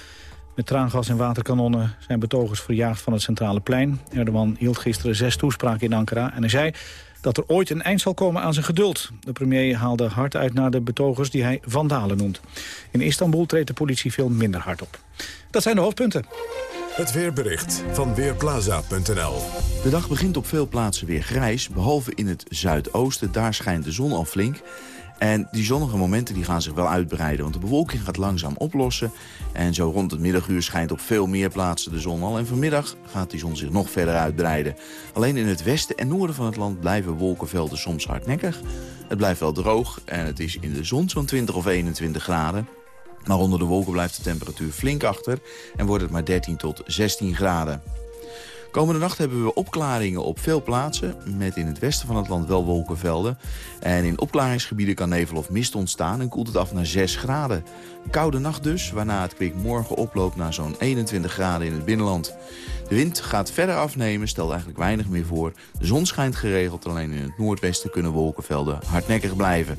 Speaker 4: Met traangas en waterkanonnen zijn betogers verjaagd van het centrale plein. Erdogan hield gisteren zes toespraken in Ankara en hij zei dat er ooit een eind zal komen aan zijn geduld. De premier haalde hard uit naar de betogers die hij vandalen noemt. In Istanbul treedt de politie veel minder hard op. Dat zijn de hoofdpunten.
Speaker 1: Het weerbericht van Weerplaza.nl
Speaker 22: De dag begint op veel plaatsen weer grijs, behalve in het zuidoosten. Daar schijnt de zon al flink. En die zonnige momenten die gaan zich wel uitbreiden, want de bewolking gaat langzaam oplossen. En zo rond het middaguur schijnt op veel meer plaatsen de zon al. En vanmiddag gaat die zon zich nog verder uitbreiden. Alleen in het westen en noorden van het land blijven wolkenvelden soms hardnekkig. Het blijft wel droog en het is in de zon zo'n 20 of 21 graden. Maar onder de wolken blijft de temperatuur flink achter en wordt het maar 13 tot 16 graden. Komende nacht hebben we opklaringen op veel plaatsen... met in het westen van het land wel wolkenvelden. En in opklaringsgebieden kan nevel of mist ontstaan... en koelt het af naar 6 graden. Koude nacht dus, waarna het kwik morgen oploopt... naar zo'n 21 graden in het binnenland. De wind gaat verder afnemen, stelt eigenlijk weinig meer voor. De zon schijnt geregeld, alleen in het noordwesten kunnen wolkenvelden hardnekkig blijven.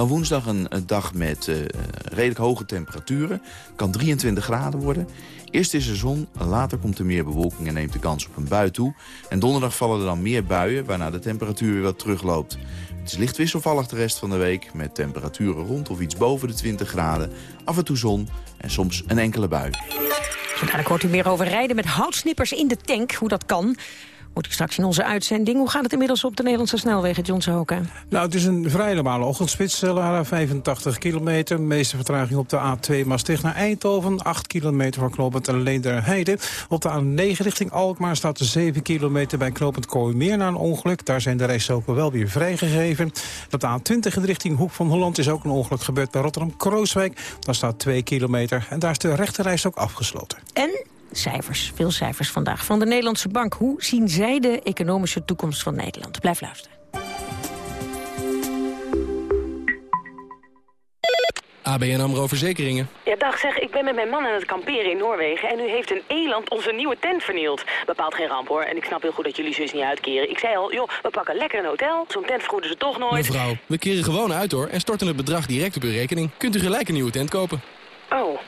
Speaker 22: Dan woensdag een, dag met uh, redelijk hoge temperaturen. Kan 23 graden worden. Eerst is er zon, later komt er meer bewolking en neemt de kans op een bui toe. En donderdag vallen er dan meer buien, waarna de temperatuur weer wat terugloopt. Het is licht wisselvallig de rest van de week, met temperaturen rond of iets boven de 20 graden. Af en toe zon en soms een enkele bui.
Speaker 3: Zo dadelijk hoort u meer over rijden met houtsnippers in de tank, hoe dat kan. Hoort u straks in onze uitzending. Hoe gaat het inmiddels op de Nederlandse snelwegen, John Sohoka?
Speaker 7: Nou, het is een vrij normale ochtendspits, eh, Lara, 85 kilometer. De meeste vertraging op de A2 Maastricht naar Eindhoven. 8 kilometer voor knooppunt Leenderheide. Op de A9 richting Alkmaar staat 7 kilometer bij knooppunt Kooimeer na een ongeluk. Daar zijn de rijstroken wel weer vrijgegeven. Op de A20 in de richting Hoek van Holland is ook een ongeluk gebeurd bij Rotterdam-Krooswijk. Daar staat 2 kilometer en daar is de rechterreis ook afgesloten.
Speaker 3: En cijfers, veel cijfers vandaag van de Nederlandse Bank. Hoe zien zij de economische toekomst van Nederland? Blijf luisteren.
Speaker 30: ABN AMRO Verzekeringen.
Speaker 26: Ja, dag zeg, ik ben met mijn man aan het kamperen in Noorwegen... en nu heeft een eland onze nieuwe tent vernield. Bepaalt geen ramp, hoor. En ik snap heel goed dat jullie zus niet uitkeren. Ik zei al, joh, we pakken lekker een hotel. Zo'n tent vergoeden ze toch nooit.
Speaker 30: Mevrouw, we keren gewoon uit hoor en storten het bedrag direct op uw rekening. Kunt u gelijk een nieuwe tent kopen.
Speaker 26: Oh.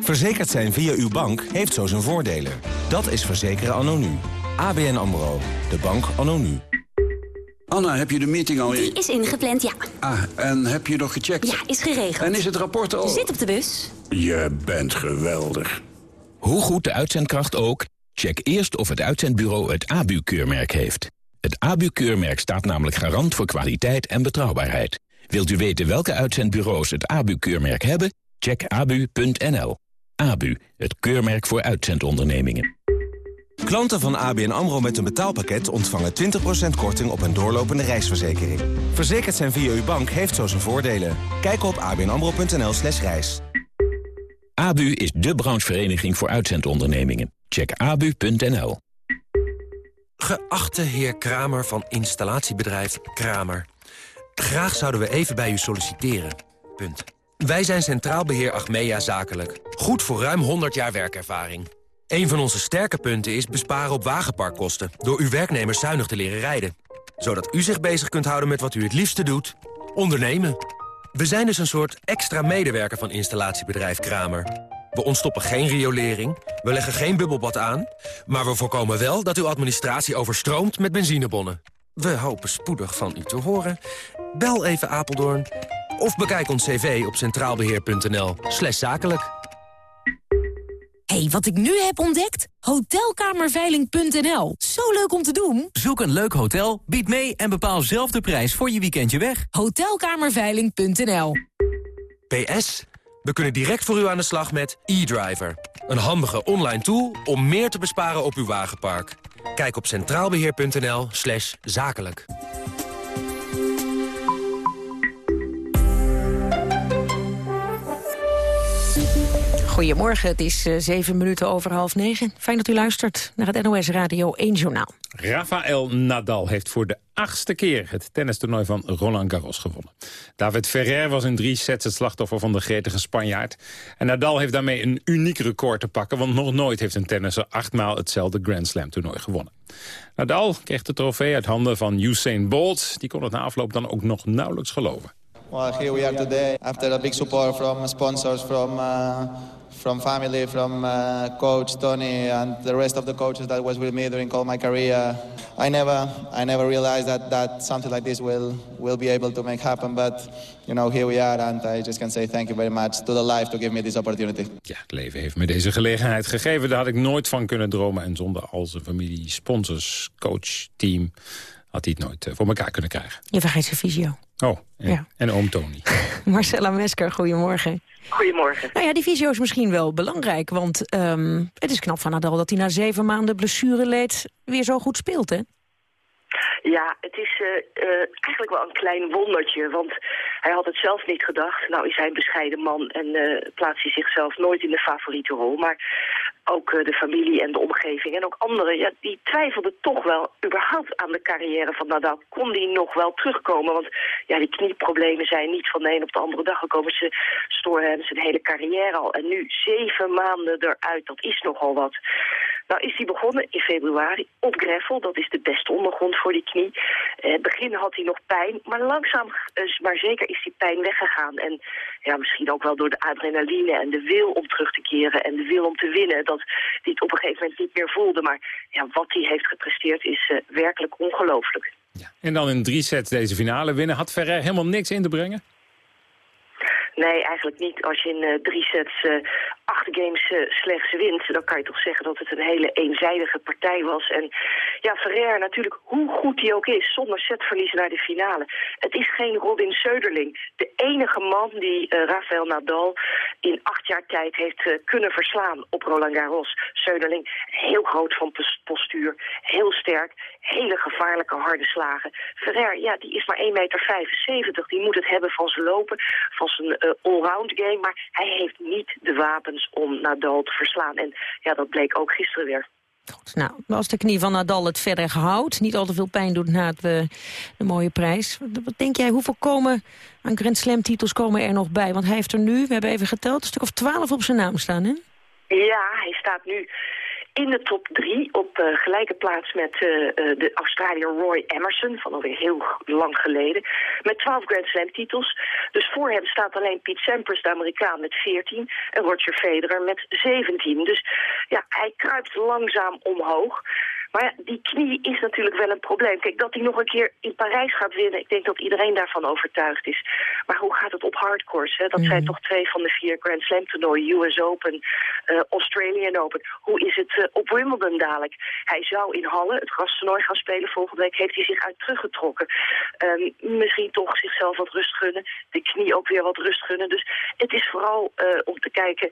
Speaker 31: Verzekerd zijn via uw bank heeft zo zijn voordelen. Dat is verzekeren anno nu. ABN AMRO. De bank anno nu.
Speaker 32: Anna, heb je de meeting al...
Speaker 33: Die is ingepland, ja.
Speaker 32: Ah, en heb je nog gecheckt?
Speaker 33: Ja, is geregeld.
Speaker 32: En is het rapport al...
Speaker 33: Zit op de bus.
Speaker 32: Je bent geweldig.
Speaker 34: Hoe goed de uitzendkracht ook, check eerst of het uitzendbureau het ABU-keurmerk heeft. Het ABU-keurmerk staat namelijk garant voor kwaliteit en betrouwbaarheid. Wilt u weten welke uitzendbureaus het ABU-keurmerk hebben? Check abu.nl. ABU, het keurmerk voor uitzendondernemingen.
Speaker 31: Klanten van ABN AMRO met een betaalpakket ontvangen 20% korting op een doorlopende reisverzekering. Verzekerd zijn via uw bank heeft zo zijn voordelen. Kijk op abnamro.nl slash reis.
Speaker 34: ABU is de branchevereniging voor uitzendondernemingen. Check abu.nl.
Speaker 35: Geachte heer Kramer van installatiebedrijf Kramer. Graag zouden we even bij u solliciteren. Punt. Wij zijn Centraal Beheer Achmea Zakelijk. Goed voor ruim 100 jaar werkervaring. Een van onze sterke punten is besparen op wagenparkkosten... door uw werknemers zuinig te leren rijden. Zodat u zich bezig kunt houden met wat u het liefste doet. Ondernemen. We zijn dus een soort extra medewerker van installatiebedrijf Kramer. We ontstoppen geen riolering, we leggen geen bubbelbad aan... maar we voorkomen wel dat uw administratie overstroomt met benzinebonnen. We hopen spoedig van u te horen. Bel even Apeldoorn of bekijk ons cv op centraalbeheer.nl slash zakelijk.
Speaker 36: Hé, hey, wat ik nu heb ontdekt? Hotelkamerveiling.nl. Zo leuk om te doen.
Speaker 37: Zoek een leuk hotel, bied mee en bepaal zelf de prijs voor je weekendje weg.
Speaker 36: Hotelkamerveiling.nl.
Speaker 35: PS, we kunnen direct voor u aan de slag met e-driver. Een handige online tool om meer te besparen op uw wagenpark. Kijk op centraalbeheer.nl slash zakelijk.
Speaker 3: Goedemorgen, het is uh, zeven minuten over half negen. Fijn dat u luistert naar het NOS Radio 1 Journaal.
Speaker 2: Rafael Nadal heeft voor de achtste keer het tennistoernooi van Roland Garros gewonnen. David Ferrer was in drie sets het slachtoffer van de gretige Spanjaard. En Nadal heeft daarmee een uniek record te pakken... want nog nooit heeft een tennisser achtmaal hetzelfde Grand Slam toernooi gewonnen. Nadal kreeg de trofee uit handen van Usain Bolt. Die kon het na afloop dan ook nog nauwelijks geloven.
Speaker 38: Well, here we are today after a big support from sponsors, from uh, from family, from uh, coach Tony and the rest of the coaches that was with me during all my career. I never, I never realized that, that something like this will, will be able to make happen. But, you know, here we are and I just can say thank you very much to the life to give me this opportunity.
Speaker 2: Ja, het leven heeft me deze gelegenheid gegeven. Daar had ik nooit van kunnen dromen. En zonder al zijn familie, sponsors, coach, team had hij het nooit uh, voor elkaar kunnen krijgen.
Speaker 3: Je vergeet zijn visio.
Speaker 2: Oh, en, ja. en oom Tony.
Speaker 3: Marcella Mesker, goedemorgen.
Speaker 39: Goedemorgen.
Speaker 3: Nou ja, die visio is misschien wel belangrijk, want um, het is knap van Nadal dat hij na zeven maanden blessure leed weer zo goed speelt, hè?
Speaker 39: Ja, het is uh, uh, eigenlijk wel een klein wondertje, want hij had het zelf niet gedacht. Nou is hij een bescheiden man en uh, plaatst hij zichzelf nooit in de favoriete rol. Maar ook de familie en de omgeving en ook anderen, ja, die twijfelden toch wel überhaupt aan de carrière van Nadal. Kon die nog wel terugkomen? Want ja, die knieproblemen zijn niet van de een op de andere dag gekomen. Ze storen hem zijn hele carrière al. En nu zeven maanden eruit, dat is nogal wat. Nou is hij begonnen in februari op greffel. Dat is de beste ondergrond voor die knie. In het begin had hij nog pijn, maar langzaam, maar zeker is die pijn weggegaan. En ja, misschien ook wel door de adrenaline en de wil om terug te keren en de wil om te winnen. Dat hij het op een gegeven moment niet meer voelde. Maar ja, wat hij heeft gepresteerd is uh, werkelijk ongelooflijk.
Speaker 2: Ja. En dan in drie sets deze finale winnen. Had Ferrer helemaal niks in te brengen?
Speaker 39: Nee, eigenlijk niet. Als je in uh, drie sets uh, acht games uh, slechts wint... dan kan je toch zeggen dat het een hele eenzijdige partij was. En ja, Ferrer natuurlijk, hoe goed hij ook is... zonder setverlies naar de finale. Het is geen Robin Söderling. De enige man die Rafael Nadal in acht jaar tijd heeft kunnen verslaan op Roland Garros. Söderling, heel groot van postuur, heel sterk, hele gevaarlijke harde slagen. Ferrer, ja, die is maar 1,75 meter. Die moet het hebben van zijn lopen, van zijn allround game. Maar hij heeft niet de wapens om Nadal te verslaan. En ja, dat bleek ook gisteren weer.
Speaker 3: Goed, nou, als de knie van Nadal het verder houdt, niet al te veel pijn doet na het, uh, de mooie prijs. Wat denk jij, hoeveel komen aan Grand Slam titels komen er nog bij? Want hij heeft er nu, we hebben even geteld, een stuk of twaalf op zijn naam staan, hè?
Speaker 39: Ja, hij staat nu in de top drie op uh, gelijke plaats met uh, uh, de Australiër Roy Emerson, van alweer heel lang geleden, met 12 Grand Slam titels. Dus voor hem staat alleen Pete Sampras, de Amerikaan, met 14 en Roger Federer met 17. Dus ja, hij kruipt langzaam omhoog. Maar ja, die knie is natuurlijk wel een probleem. Kijk, dat hij nog een keer in Parijs gaat winnen... ik denk dat iedereen daarvan overtuigd is. Maar hoe gaat het op hardcourse? Hè? Dat zijn
Speaker 3: Mhm.
Speaker 39: toch twee van de vier Grand Slam toernooien. US Open, uh, Australian Open. Hoe is het uh, op Wimbledon dadelijk? Hij zou in Halle het grastoernooi gaan spelen volgende week. Heeft hij zich uit teruggetrokken. Um, misschien toch zichzelf wat rust gunnen. De knie ook weer wat rust gunnen. Dus het is vooral uh, om te kijken...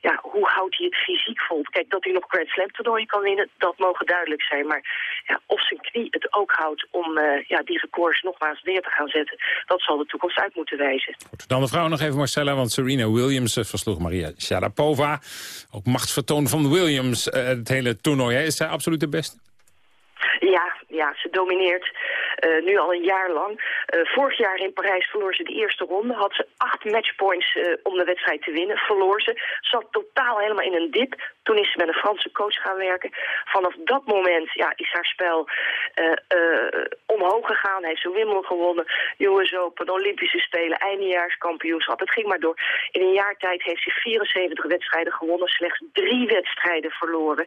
Speaker 39: Ja, hoe houdt hij het fysiek vol? Kijk, dat hij nog Grand Slam toernooien kan winnen... dat mogen duidelijk zijn. Maar ja, of zijn knie het ook houdt om uh, ja, die records nogmaals neer te gaan zetten... dat zal de toekomst uit moeten wijzen.
Speaker 2: Goed, dan de vrouw nog even Marcella, want Serena Williams uh, versloeg Maria Sharapova. Ook machtsvertoon van Williams uh, het hele toernooi. Hè? Is zij absoluut de beste?
Speaker 39: Ja, ja, ze domineert uh, nu al een jaar lang. Uh, vorig jaar in Parijs verloor ze de eerste ronde. Had ze acht matchpoints uh, om de wedstrijd te winnen. Verloor ze. Zat totaal helemaal in een dip. Toen is ze met een Franse coach gaan werken. Vanaf dat moment ja, is haar spel omhoog gegaan. Heeft ze Wimbledon gewonnen. US Open, Olympische Spelen, eindejaarskampioenschap. Het ging maar door. In een jaar tijd heeft ze 74 wedstrijden gewonnen. Slechts drie wedstrijden verloren.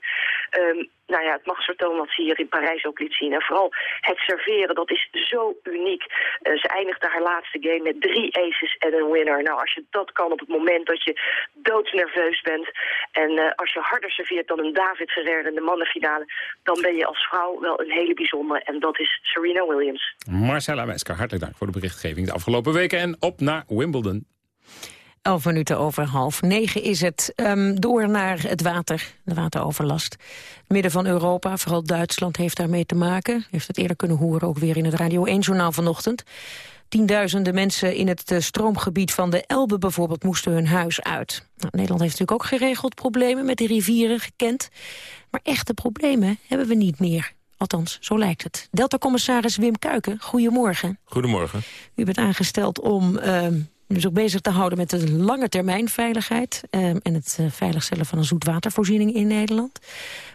Speaker 39: Um, nou ja, het machtsvertoon wat ze hier in Parijs ook liet zien. En vooral het serveren, is zo uniek. Uh, ze eindigde haar laatste game met drie aces en een winner. Nou, als je dat kan op het moment dat je doodsnerveus bent... en uh, als je harder serveert dan een David Ferrer in de mannenfinale... dan ben je als vrouw wel een hele bijzondere. En dat is Serena Williams.
Speaker 2: Marcella Mesker, hartelijk dank voor de berichtgeving de afgelopen weken. En op naar Wimbledon.
Speaker 3: Elf minuten over half negen is het. Um, door naar het water, de wateroverlast. Midden van Europa, vooral Duitsland, heeft daarmee te maken. Heeft het eerder kunnen horen, ook weer in het Radio 1-journaal vanochtend. Tienduizenden mensen in het uh, stroomgebied van de Elbe bijvoorbeeld moesten hun huis uit. Nou, Nederland heeft natuurlijk ook geregeld problemen met de rivieren gekend. Maar echte problemen hebben we niet meer. Althans, zo lijkt het. Delta-commissaris Wim Kuiken, goedemorgen.
Speaker 40: Goedemorgen.
Speaker 3: U bent aangesteld om... Uh, ook bezig te houden met de lange termijn veiligheid... Um, en het uh, veiligstellen van een zoetwatervoorziening in Nederland.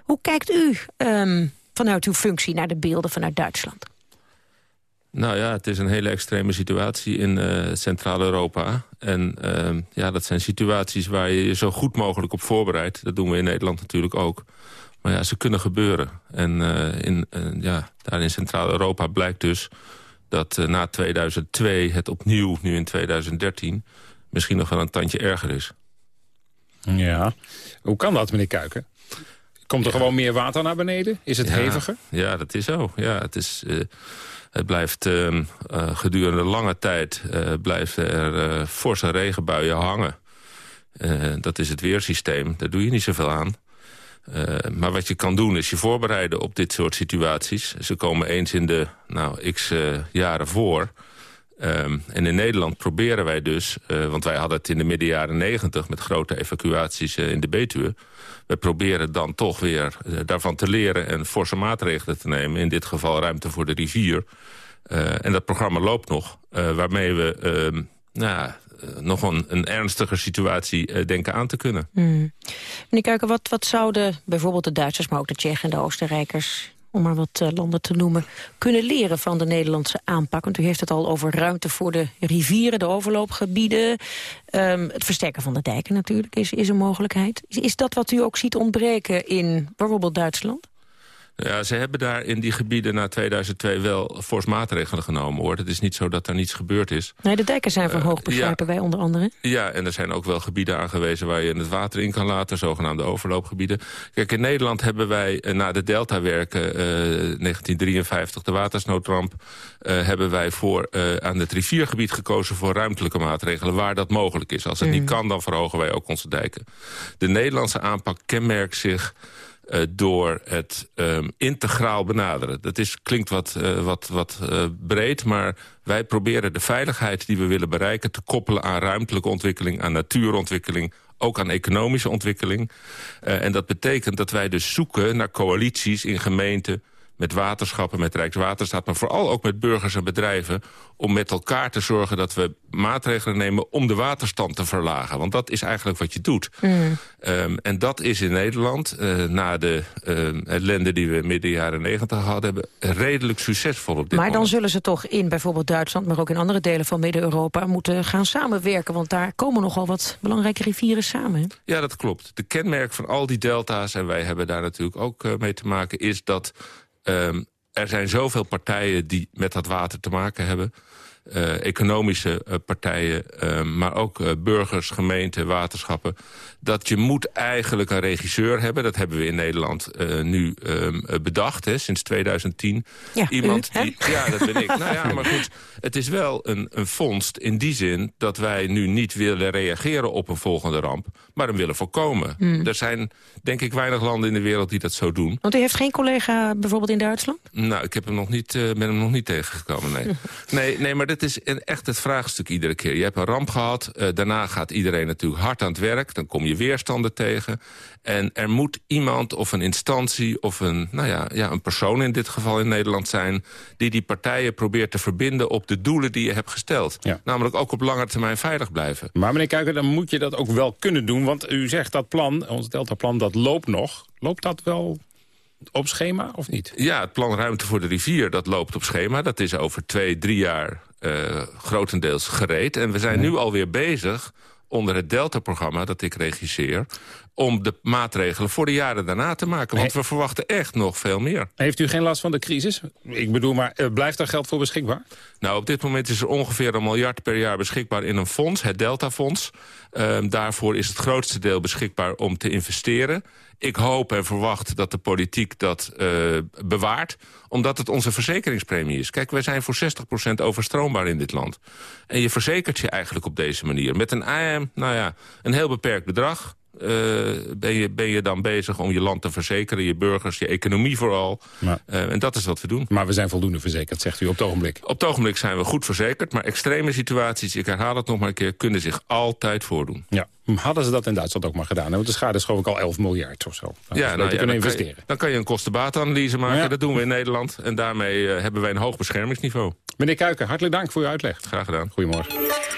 Speaker 3: Hoe kijkt u um, vanuit uw functie naar de beelden vanuit Duitsland?
Speaker 40: Nou ja, het is een hele extreme situatie in uh, Centraal-Europa. En uh, ja, dat zijn situaties waar je je zo goed mogelijk op voorbereidt. Dat doen we in Nederland natuurlijk ook. Maar ja, ze kunnen gebeuren. En uh, in, ja, daar in Centraal-Europa blijkt dus dat uh, na 2002 het opnieuw, nu in 2013... misschien nog wel een tandje erger is.
Speaker 2: Ja, hoe kan dat, meneer Kuiken? Komt er ja. gewoon meer water naar beneden? Is het
Speaker 40: ja,
Speaker 2: heviger?
Speaker 40: Ja, dat is zo. Ja, het, is, uh, het blijft uh, uh, gedurende lange tijd blijft er forse regenbuien hangen. dat is het weersysteem, daar doe je niet zoveel aan. Uh, maar wat je kan doen is je voorbereiden op dit soort situaties. Ze komen eens in de nou, x uh, jaren voor. Um, en in Nederland proberen wij dus... Uh, want wij hadden het in de midden jaren negentig... met grote evacuaties in de Betuwe. We proberen dan toch weer daarvan te leren... en forse maatregelen te nemen. In dit geval ruimte voor de rivier. en dat programma loopt nog. waarmee we... nou, nog een, een ernstiger situatie uh, denken aan te kunnen.
Speaker 3: Hmm. Meneer Kuiken, wat, wat zouden bijvoorbeeld de Duitsers... maar ook de Tsjechen en de Oostenrijkers, om maar wat uh, landen te noemen... kunnen leren van de Nederlandse aanpak? Want u heeft het al over ruimte voor de rivieren, de overloopgebieden... Um, het versterken van de dijken natuurlijk is, is een mogelijkheid. Is, is dat wat u ook ziet ontbreken in bijvoorbeeld Duitsland?
Speaker 40: Ja, ze hebben daar in die gebieden na 2002 wel fors maatregelen genomen. hoor. Het is niet zo dat er niets gebeurd is.
Speaker 3: Nee, de dijken zijn verhoogd, begrijpen wij onder andere.
Speaker 40: Ja, en er zijn ook wel gebieden aangewezen waar je het water in kan laten. Zogenaamde overloopgebieden. Kijk, in Nederland hebben wij eh, na de Deltawerken uh, 1953, de watersnoodramp... Uh, hebben wij voor, aan het riviergebied gekozen voor ruimtelijke maatregelen... waar dat mogelijk is. Als het niet kan, dan verhogen wij ook onze dijken. De Nederlandse aanpak kenmerkt zich uh, door het um, integraal benaderen. Dat is, klinkt wat, uh, wat, wat uh, breed, maar wij proberen de veiligheid die we willen bereiken... te koppelen aan ruimtelijke ontwikkeling, aan natuurontwikkeling ook aan economische ontwikkeling. en dat betekent dat wij dus zoeken naar coalities in gemeenten met waterschappen, met Rijkswaterstaat... maar vooral ook met burgers en bedrijven... om met elkaar te zorgen dat we maatregelen nemen... om de waterstand te verlagen. Want dat is eigenlijk wat je doet. Mm. Um, en dat is in Nederland, uh, na de uh, ellende die we midden jaren negentig hadden... hebben redelijk succesvol op dit
Speaker 3: Maar dan
Speaker 40: moment.
Speaker 3: zullen ze toch in bijvoorbeeld Duitsland... maar ook in andere delen van Midden-Europa moeten gaan samenwerken. Want daar komen nogal wat belangrijke rivieren samen. Hè?
Speaker 40: Ja, dat klopt. De kenmerk van al die delta's, en wij hebben daar natuurlijk ook uh, mee te maken... is dat Um, er zijn zoveel partijen die met dat water te maken hebben. Uh, economische uh, partijen, uh, maar ook burgers, gemeenten, waterschappen. Dat je moet eigenlijk een regisseur hebben. Dat hebben we in Nederland nu um, bedacht, hè, sinds 2010.
Speaker 3: Ja,
Speaker 40: Iemand
Speaker 3: u,
Speaker 40: die, ja, dat ben ik. nou ja, maar goed, het is wel een, een vondst in die zin... dat wij nu niet willen reageren op een volgende ramp... maar hem willen voorkomen.
Speaker 3: Mm.
Speaker 40: Er zijn, denk ik, weinig landen in de wereld die dat zo doen.
Speaker 3: Want u heeft geen collega bijvoorbeeld in Duitsland?
Speaker 40: Nou, ik heb hem nog niet, ben hem nog niet tegengekomen, nee. nee, nee, maar dit is een, echt het vraagstuk iedere keer. Je hebt een ramp gehad, uh, daarna gaat iedereen natuurlijk hard aan het werk... dan kom je weerstanden tegen. En er moet iemand of een instantie of een, nou ja, ja, een persoon in dit geval in Nederland zijn... die die partijen probeert te verbinden op de doelen die je hebt gesteld.
Speaker 2: Ja.
Speaker 40: Namelijk ook op lange termijn veilig blijven.
Speaker 2: Maar meneer Kuiker, dan moet je dat ook wel kunnen doen. Want u zegt dat plan, ons Deltaplan, dat loopt nog. Loopt dat wel op schema of niet?
Speaker 40: Ja, het plan Ruimte voor de Rivier, dat loopt op schema. Dat is over twee, drie jaar uh, grotendeels gereed. En we zijn nu alweer bezig onder het Delta-programma dat ik regisseer... om de maatregelen voor de jaren daarna te maken. Want we verwachten echt nog veel meer.
Speaker 2: Heeft u geen last van de crisis? Ik bedoel, maar uh, blijft daar geld voor beschikbaar?
Speaker 40: Nou, op dit moment is er ongeveer een miljard per jaar beschikbaar in een fonds, het Delta-fonds. Uh, daarvoor is het grootste deel beschikbaar om te investeren. Ik hoop en verwacht dat de politiek dat uh, bewaart. Omdat het onze verzekeringspremie is. Kijk, wij zijn voor 60% overstroombaar in dit land. En je verzekert je eigenlijk op deze manier. Met een, uh, nou ja, een heel beperkt bedrag. Uh, ben, je, ben je dan bezig om je land te verzekeren, je burgers, je economie vooral.
Speaker 2: Maar,
Speaker 40: uh, en dat is wat we doen.
Speaker 2: Maar we zijn voldoende verzekerd, zegt u op het ogenblik.
Speaker 40: Op het ogenblik zijn we goed verzekerd, maar extreme situaties, ik herhaal het nog maar een keer, kunnen zich altijd voordoen.
Speaker 2: Ja, hadden ze dat in Duitsland ook maar gedaan. Want de schade is geloof ik al 11 miljard of zo. Dan
Speaker 40: ja, nou, ja
Speaker 2: kunnen
Speaker 40: dan,
Speaker 2: investeren.
Speaker 40: Kan je, dan kan je een kostenbatenanalyse maken, ja. dat doen we in Nederland. En daarmee uh, hebben wij een hoog beschermingsniveau.
Speaker 2: Meneer Kuiken, hartelijk dank voor uw uitleg.
Speaker 40: Graag gedaan.
Speaker 2: Goedemorgen.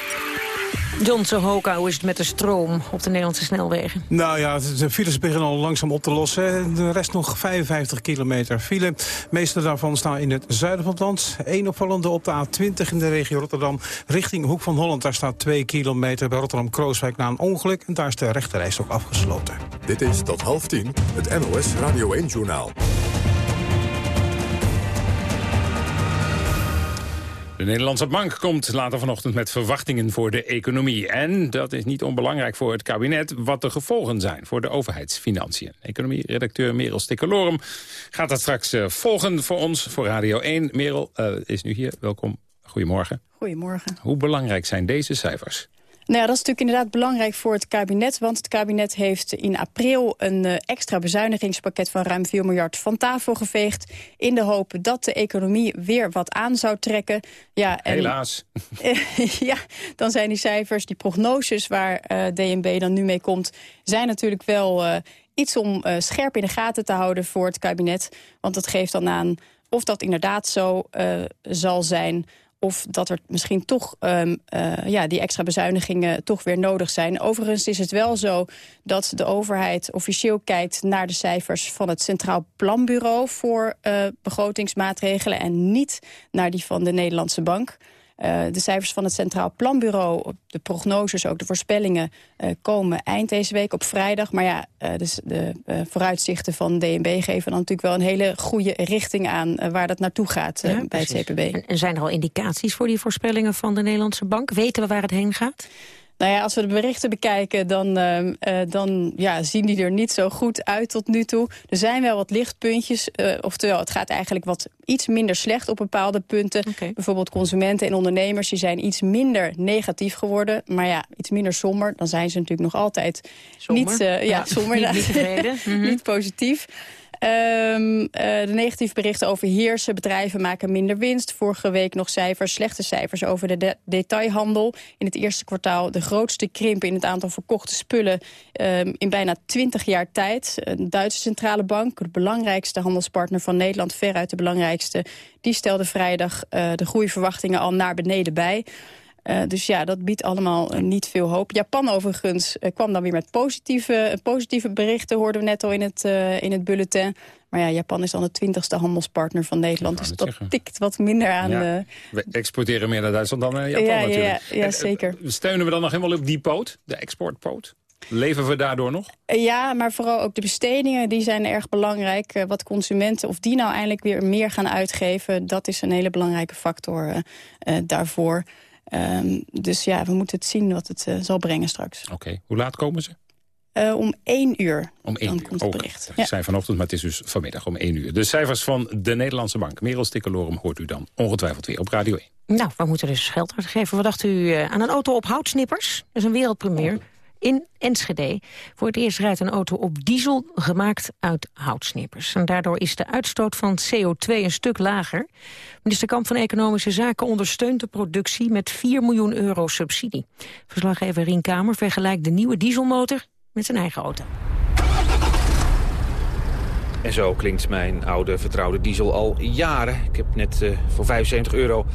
Speaker 3: John Sohoka, hoe is het met de stroom op de Nederlandse snelwegen?
Speaker 7: Nou ja, de files beginnen al langzaam op te lossen. De rest nog 55 kilometer file. De meeste daarvan staan in het zuiden van het land. Eén opvallende op de A20 in de regio Rotterdam. Richting Hoek van Holland, daar staat 2 kilometer bij Rotterdam-Krooswijk na een ongeluk. En daar is de rechterreis ook afgesloten.
Speaker 1: Dit is tot half tien het NOS Radio 1-journaal.
Speaker 2: De Nederlandse Bank komt later vanochtend met verwachtingen voor de economie. En dat is niet onbelangrijk voor het kabinet wat de gevolgen zijn voor de overheidsfinanciën. Economie-redacteur Merel Stikkelorum gaat dat straks uh, volgen voor ons, voor Radio 1. Merel uh, is nu hier, welkom. Goedemorgen.
Speaker 41: Goedemorgen.
Speaker 2: Hoe belangrijk zijn deze cijfers?
Speaker 41: Nou ja, dat is natuurlijk inderdaad belangrijk voor het kabinet. Want het kabinet heeft in april een uh, extra bezuinigingspakket van ruim 4 miljard van tafel geveegd. In de hoop dat de economie weer wat aan zou trekken. Ja,
Speaker 2: en, Helaas.
Speaker 41: ja, dan zijn die cijfers, die prognoses waar uh, DNB dan nu mee komt, zijn natuurlijk wel uh, iets om scherp in de gaten te houden voor het kabinet. Want dat geeft dan aan of dat inderdaad zo zal zijn of dat er misschien toch um, uh, ja, die extra bezuinigingen toch weer nodig zijn. Overigens is het wel zo dat de overheid officieel kijkt naar de cijfers van het Centraal Planbureau voor uh, begrotingsmaatregelen en niet naar die van de Nederlandse Bank. Uh, de cijfers van het Centraal Planbureau, de prognoses, ook de voorspellingen... Uh, komen eind deze week op vrijdag. Maar ja, uh, dus de vooruitzichten van DNB geven dan natuurlijk wel... een hele goede richting aan waar dat naartoe gaat ja, bij het CPB.
Speaker 3: En, en zijn er al indicaties voor die voorspellingen van de Nederlandse Bank? Weten we waar het heen gaat?
Speaker 41: Nou ja, als we de berichten bekijken, dan, uh, uh, dan ja, zien die er niet zo goed uit tot nu toe. Er zijn wel wat lichtpuntjes, uh, oftewel het gaat eigenlijk wat iets minder slecht op bepaalde punten. Okay. Bijvoorbeeld consumenten en ondernemers die zijn iets minder negatief geworden. Maar ja, iets minder somber, dan zijn ze natuurlijk nog altijd
Speaker 3: somber.
Speaker 41: niet, ja, ja, somber,
Speaker 3: niet,
Speaker 41: mm -hmm. niet positief. Um, de negatieve berichten overheersen. Bedrijven maken minder winst. Vorige week nog cijfers, slechte cijfers over de, de detailhandel. In het eerste kwartaal de grootste krimp in het aantal verkochte spullen... Um, in bijna 20 jaar tijd. De Duitse Centrale Bank, de belangrijkste handelspartner van Nederland... veruit de belangrijkste, die stelde vrijdag uh, de groeiverwachtingen al naar beneden bij... Uh, dus ja, dat biedt allemaal uh, niet veel hoop. Japan overigens uh, kwam dan weer met positieve, positieve berichten... hoorden we net al in het, in het bulletin. Maar ja, Japan is dan de twintigste handelspartner van Nederland. Dus dat zeggen. tikt wat minder aan.
Speaker 2: Ja. We exporteren meer naar Duitsland dan naar Japan
Speaker 41: ja,
Speaker 2: natuurlijk.
Speaker 41: Ja, ja en, zeker.
Speaker 2: Steunen we dan nog helemaal op die poot, de exportpoot? Leven we daardoor nog?
Speaker 41: Ja, maar vooral ook de bestedingen, die zijn erg belangrijk. Wat consumenten, of die nou eindelijk weer meer gaan uitgeven... dat is een hele belangrijke factor daarvoor. Um, dus ja, we moeten het zien wat het uh, zal brengen straks.
Speaker 2: Oké, okay. hoe laat komen ze?
Speaker 41: Uh, om één uur.
Speaker 2: Om één
Speaker 41: dan
Speaker 2: uur.
Speaker 41: komt het bericht.
Speaker 2: Oh, ja. zijn vanochtend, maar het is dus vanmiddag om één uur. De cijfers van de Nederlandse Bank. Merel Stikkelorum hoort u dan ongetwijfeld weer op Radio 1.
Speaker 3: Nou, we moeten dus geld uitgeven. Wat dacht u uh, aan een auto op houtsnippers? Dat is een wereldpremier. Oh in Enschede. Voor het eerst rijdt een auto op diesel gemaakt uit houtsnippers. En daardoor is de uitstoot van CO2 een stuk lager. Minister Kamp van Economische Zaken ondersteunt de productie met 4 miljoen euro subsidie. Verslaggever Rien Kamer vergelijkt de nieuwe dieselmotor met zijn eigen auto.
Speaker 42: En zo klinkt mijn oude vertrouwde diesel al jaren. Ik heb net uh, voor 75 euro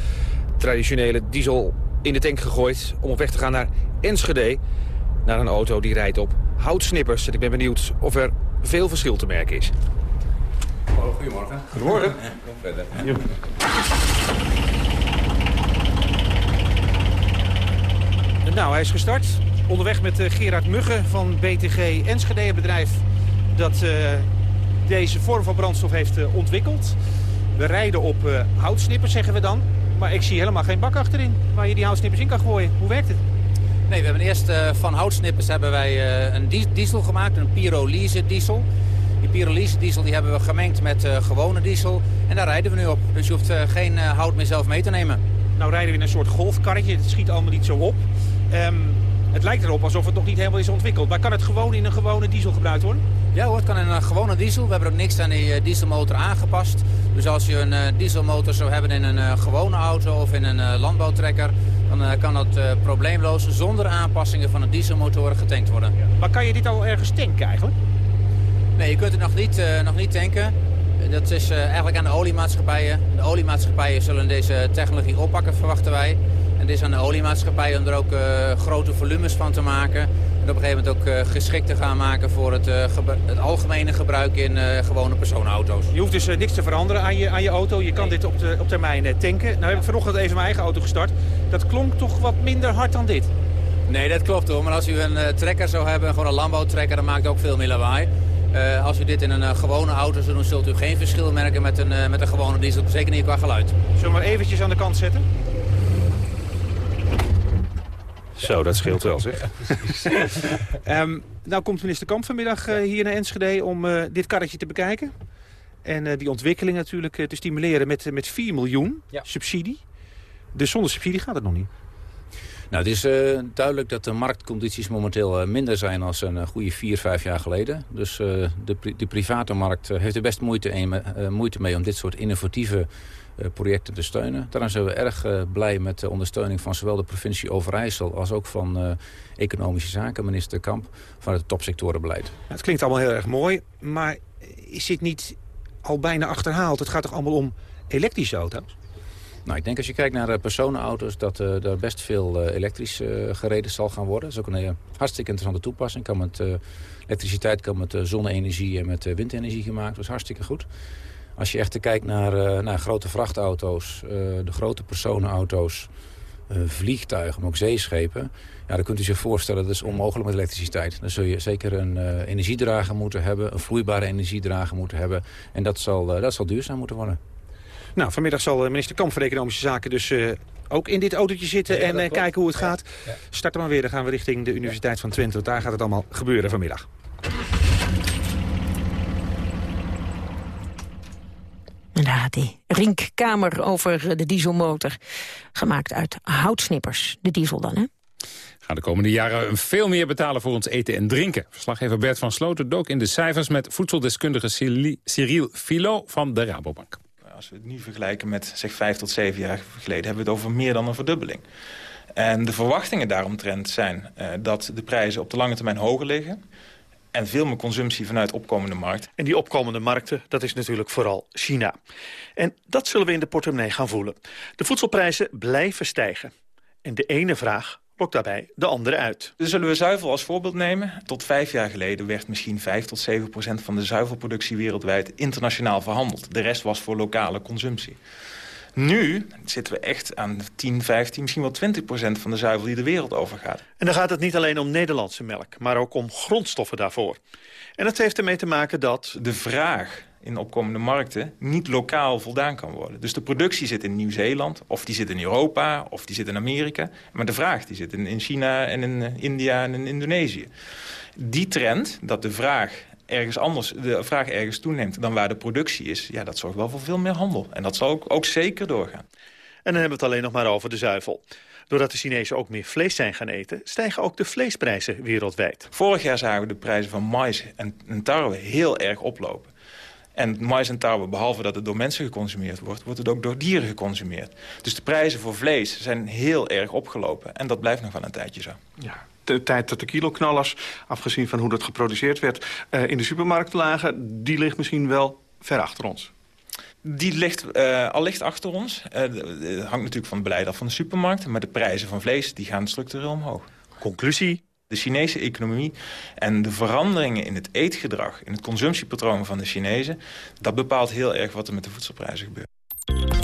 Speaker 42: traditionele diesel in de tank gegooid... om op weg te gaan naar Enschede naar een auto die rijdt op houtsnippers. En ik ben benieuwd of er veel verschil te merken is.
Speaker 33: Goedemorgen.
Speaker 42: Goedemorgen.
Speaker 33: Kom verder.
Speaker 42: Ja. Nou, hij is gestart. Onderweg met uh, Gerard Muggen van BTG Enschede, een bedrijf dat uh, deze vorm van brandstof heeft uh, ontwikkeld. We rijden op houtsnippers, zeggen we dan. Maar ik zie helemaal geen bak achterin waar je die houtsnippers in kan gooien. Hoe werkt het?
Speaker 33: Nee, we hebben eerst uh, van houtsnippers hebben wij uh, een diesel gemaakt, een pyrolyse diesel. Die pyrolyse diesel die hebben we gemengd met uh, gewone diesel en daar rijden we nu op. Dus je hoeft geen hout meer zelf mee te nemen.
Speaker 42: Nou rijden we in een soort golfkarretje, het schiet allemaal niet zo op. Um, het lijkt erop alsof het nog niet helemaal is ontwikkeld. Maar kan het gewoon in een gewone diesel gebruikt worden?
Speaker 33: Ja hoor, het kan in een gewone diesel. We hebben ook niks aan die dieselmotor aangepast. Dus als je een dieselmotor zou hebben in een gewone auto of in een landbouwtrekker dan uh, kan dat uh, probleemloos zonder aanpassingen van de dieselmotoren getankt worden.
Speaker 42: Maar kan je dit al ergens tanken eigenlijk?
Speaker 33: Nee, je kunt het nog niet, uh, nog niet tanken. Dat is eigenlijk aan de oliemaatschappijen. De oliemaatschappijen zullen deze technologie oppakken, verwachten wij. En het is aan de oliemaatschappijen om er ook grote volumes van te maken. En op een gegeven moment ook geschikt te gaan maken voor het, het algemene gebruik in gewone personenauto's.
Speaker 42: Je hoeft dus niks te veranderen aan je, aan je auto. Je kan nee. dit op, de, op termijn tanken. Nou heb ik vanochtend even mijn eigen auto gestart. Dat klonk toch wat minder hard dan dit?
Speaker 33: Nee, dat klopt hoor. Maar als u een uh, trekker zou hebben, gewoon een landbouwtrekker, dan maakt het ook veel meer lawaai. Uh, als u dit in een uh, gewone auto zou doen, zult u geen verschil merken met een, met een gewone diesel. Zeker niet qua geluid.
Speaker 42: Zullen we maar eventjes aan de kant zetten? Zo, dat scheelt wel zeg. um, nou komt minister Kamp vanmiddag hier naar Enschede om dit karretje te bekijken. En die ontwikkeling natuurlijk te stimuleren met, met 4 miljoen ja. subsidie. Dus zonder subsidie gaat het nog niet.
Speaker 33: Nou, het is uh, duidelijk dat de marktcondities momenteel uh, minder zijn dan een uh, goede vier, vijf jaar geleden. Dus de, pri de, private markt heeft er best moeite, een, moeite, mee om dit soort innovatieve projecten te steunen. Daarom zijn we erg blij met de ondersteuning van zowel de provincie Overijssel als ook van Economische Zaken, minister Kamp, van het topsectorenbeleid.
Speaker 42: Het klinkt allemaal heel erg mooi, maar is dit niet al bijna achterhaald? Het gaat toch allemaal om elektrische auto's?
Speaker 33: Nou, ik denk als je kijkt naar personenauto's dat uh, er best veel uh, elektrisch uh, gereden zal gaan worden. Dat is ook een hartstikke interessante toepassing. Kan met elektriciteit kan met zonne-energie en met windenergie gemaakt. Dat is hartstikke goed. Als je echt kijkt naar, naar grote vrachtauto's, de grote personenauto's... vliegtuigen, maar ook zeeschepen... Ja, dan kunt u zich voorstellen, dat is onmogelijk met elektriciteit. Dan zul je zeker een uh, energiedrager moeten hebben, een vloeibare energiedrager moeten hebben. En dat zal, uh, dat zal duurzaam moeten worden.
Speaker 42: Nou, vanmiddag zal minister Kamp van Economische Zaken dus uh, ook in dit autootje zitten en kijken hoe het gaat. Ja. Starten maar weer, dan gaan we richting de Universiteit van Twente. Want daar gaat het allemaal gebeuren vanmiddag.
Speaker 3: En daar gaat die rinkkamer over de dieselmotor. Gemaakt uit houtsnippers. De diesel dan, hè?
Speaker 2: gaan de komende jaren veel meer betalen voor ons eten en drinken. Verslaggever Bert van Sloten dook in de cijfers met voedseldeskundige Cyril Filo van de Rabobank.
Speaker 43: Als we het nu vergelijken met zeg vijf tot zeven jaar geleden... hebben we het over meer dan een verdubbeling. En de verwachtingen daaromtrent zijn uh, dat de prijzen op de lange termijn hoger liggen en veel meer consumptie vanuit opkomende markten.
Speaker 42: En die opkomende markten, dat is natuurlijk vooral China. En dat zullen we in de portemonnee gaan voelen. De voedselprijzen blijven stijgen. En de ene vraag lokt daarbij de andere uit.
Speaker 43: Dus zullen we zuivel als voorbeeld nemen. Tot vijf jaar geleden werd misschien 5 tot 7 procent van de zuivelproductie wereldwijd internationaal verhandeld. De rest was voor lokale consumptie. Nu zitten we echt aan 10, 15, misschien wel 20 procent van de zuivel die de wereld overgaat.
Speaker 42: En dan gaat het niet alleen om Nederlandse melk, maar ook om grondstoffen daarvoor. En dat heeft ermee te maken dat...
Speaker 43: De vraag in opkomende markten niet lokaal voldaan kan worden. Dus de productie zit in Nieuw-Zeeland, of die zit in Europa, of die zit in Amerika. Maar de vraag die zit in, in China en in eh, India en in Indonesië. Die trend, dat de vraag ergens anders, de vraag ergens toeneemt dan waar de productie is... ja, dat zorgt wel voor veel meer handel. En dat zal ook, ook zeker doorgaan.
Speaker 42: En dan hebben we het alleen nog maar over de zuivel. Doordat de Chinezen ook meer vlees zijn gaan eten... stijgen ook de vleesprijzen wereldwijd.
Speaker 43: Vorig jaar zagen we de prijzen van mais en tarwe heel erg oplopen. En mais en tarwe, behalve dat het door mensen geconsumeerd wordt... wordt het ook door dieren geconsumeerd. Dus de prijzen voor vlees zijn heel erg opgelopen. En dat blijft nog wel een tijdje zo.
Speaker 42: Ja, de tijd dat de kiloknallers, afgezien van hoe dat geproduceerd werd... Uh, in de supermarkt lagen, die ligt misschien wel ver achter ons.
Speaker 43: Die ligt uh, al licht achter ons. Uh, hangt natuurlijk van het beleid af van de supermarkt. Maar de prijzen van vlees die gaan structureel omhoog.
Speaker 42: Conclusie?
Speaker 43: De Chinese economie en de veranderingen in het eetgedrag... in het consumptiepatroon van de Chinezen... dat bepaalt heel erg wat er met de voedselprijzen gebeurt.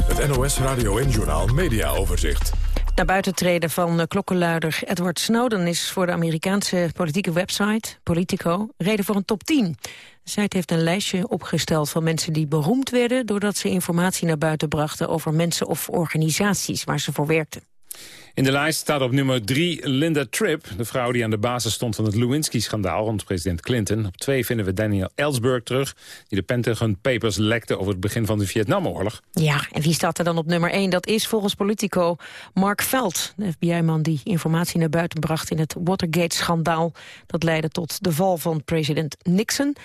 Speaker 1: Het NOS Radio en Journaal Media Overzicht.
Speaker 3: Naar buiten treden van klokkenluider Edward Snowden is voor de Amerikaanse politieke website Politico reden voor een top 10. De site heeft een lijstje opgesteld van mensen die beroemd werden doordat ze informatie naar buiten brachten over mensen of organisaties waar ze voor werkten.
Speaker 2: In de lijst staat op nummer 3 Linda Tripp, de vrouw die aan de basis stond van het Lewinsky-schandaal rond president Clinton. Op 2 vinden we Daniel Ellsberg terug, die de Pentagon Papers lekte over het begin van de Vietnamoorlog.
Speaker 3: Ja, en wie staat er dan op nummer 1? Dat is volgens Politico Mark Veld, de FBI-man die informatie naar buiten bracht in het Watergate-schandaal. Dat leidde tot de val van president Nixon.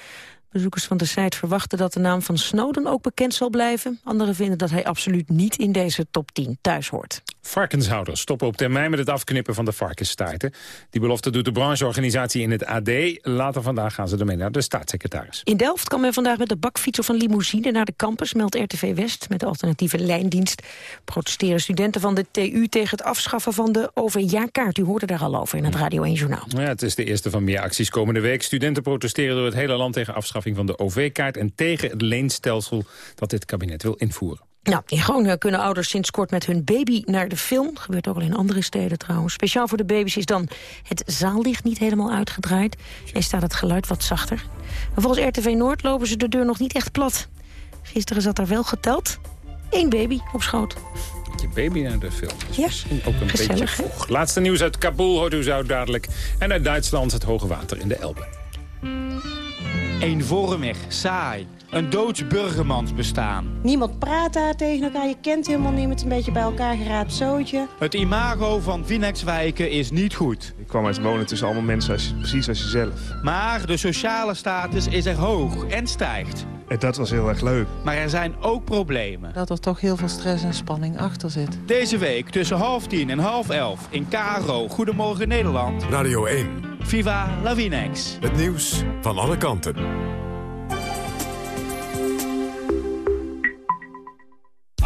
Speaker 3: Bezoekers van de site verwachten dat de naam van Snowden ook bekend zal blijven. Anderen vinden dat hij absoluut niet in deze top 10 thuis hoort.
Speaker 2: Varkenshouders stoppen op termijn met het afknippen van de varkensstaarten. Die belofte doet de brancheorganisatie in het AD. Later vandaag gaan ze ermee naar de staatssecretaris.
Speaker 3: In Delft kan men vandaag met de bakfiets of een limousine naar de campus, meldt RTV West. Met de alternatieve lijndienst protesteren studenten van de TU tegen het afschaffen van de OV-jaarkaart. U hoorde daar al over in het Radio 1 Journaal.
Speaker 2: Ja, het is de eerste van meer acties komende week. Studenten protesteren door het hele land tegen afschaffing van de OV-kaart... en tegen het leenstelsel dat dit kabinet wil invoeren.
Speaker 3: Nou, in Groningen kunnen ouders sinds kort met hun baby naar de film. Gebeurt ook al in andere steden trouwens. Speciaal voor de baby's is dan het zaallicht niet helemaal uitgedraaid. En staat het geluid wat zachter. Maar volgens RTV Noord lopen ze de deur nog niet echt plat. Gisteren zat er wel geteld één baby op schoot.
Speaker 2: Je baby naar de film.
Speaker 3: ja,
Speaker 2: ook een beetje vroeg. Laatste nieuws uit Kabul hoort u zo dadelijk. En uit Duitsland het hoge water in de Elbe.
Speaker 44: Eenvormig, saai. Een doods burgermans bestaan.
Speaker 45: Niemand praat daar tegen elkaar, je kent helemaal niemand. Een beetje bij elkaar geraapt zootje.
Speaker 44: Het imago van Vinexwijken is niet goed.
Speaker 46: Ik kwam uit wonen tussen allemaal mensen als, precies als jezelf.
Speaker 44: Maar de sociale status is er hoog en stijgt.
Speaker 46: En dat was heel erg leuk.
Speaker 44: Maar er zijn ook problemen.
Speaker 45: Dat er toch heel veel stress en spanning achter zit.
Speaker 44: Deze week tussen half tien en half elf in Caro. Goedemorgen Nederland.
Speaker 1: Radio 1.
Speaker 44: Viva Lavinex.
Speaker 1: Het nieuws van alle kanten.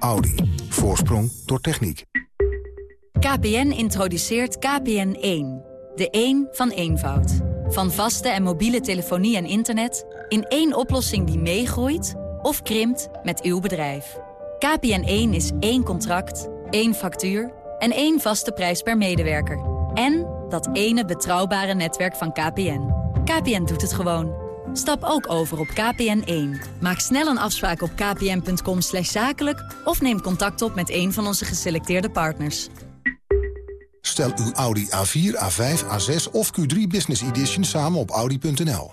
Speaker 47: Audi. Voorsprong door techniek.
Speaker 48: KPN introduceert KPN1. De 1 van eenvoud. Van vaste en mobiele telefonie en internet... in één oplossing die meegroeit of krimpt met uw bedrijf. KPN1 is één contract, één factuur en één vaste prijs per medewerker. En dat ene betrouwbare netwerk van KPN. KPN doet het gewoon. Stap ook over op KPN1. Maak snel een afspraak op kpn.com zakelijk... of neem contact op met een van onze geselecteerde partners.
Speaker 47: Stel uw Audi A4, A5, A6 of Q3 Business Edition samen op Audi.nl.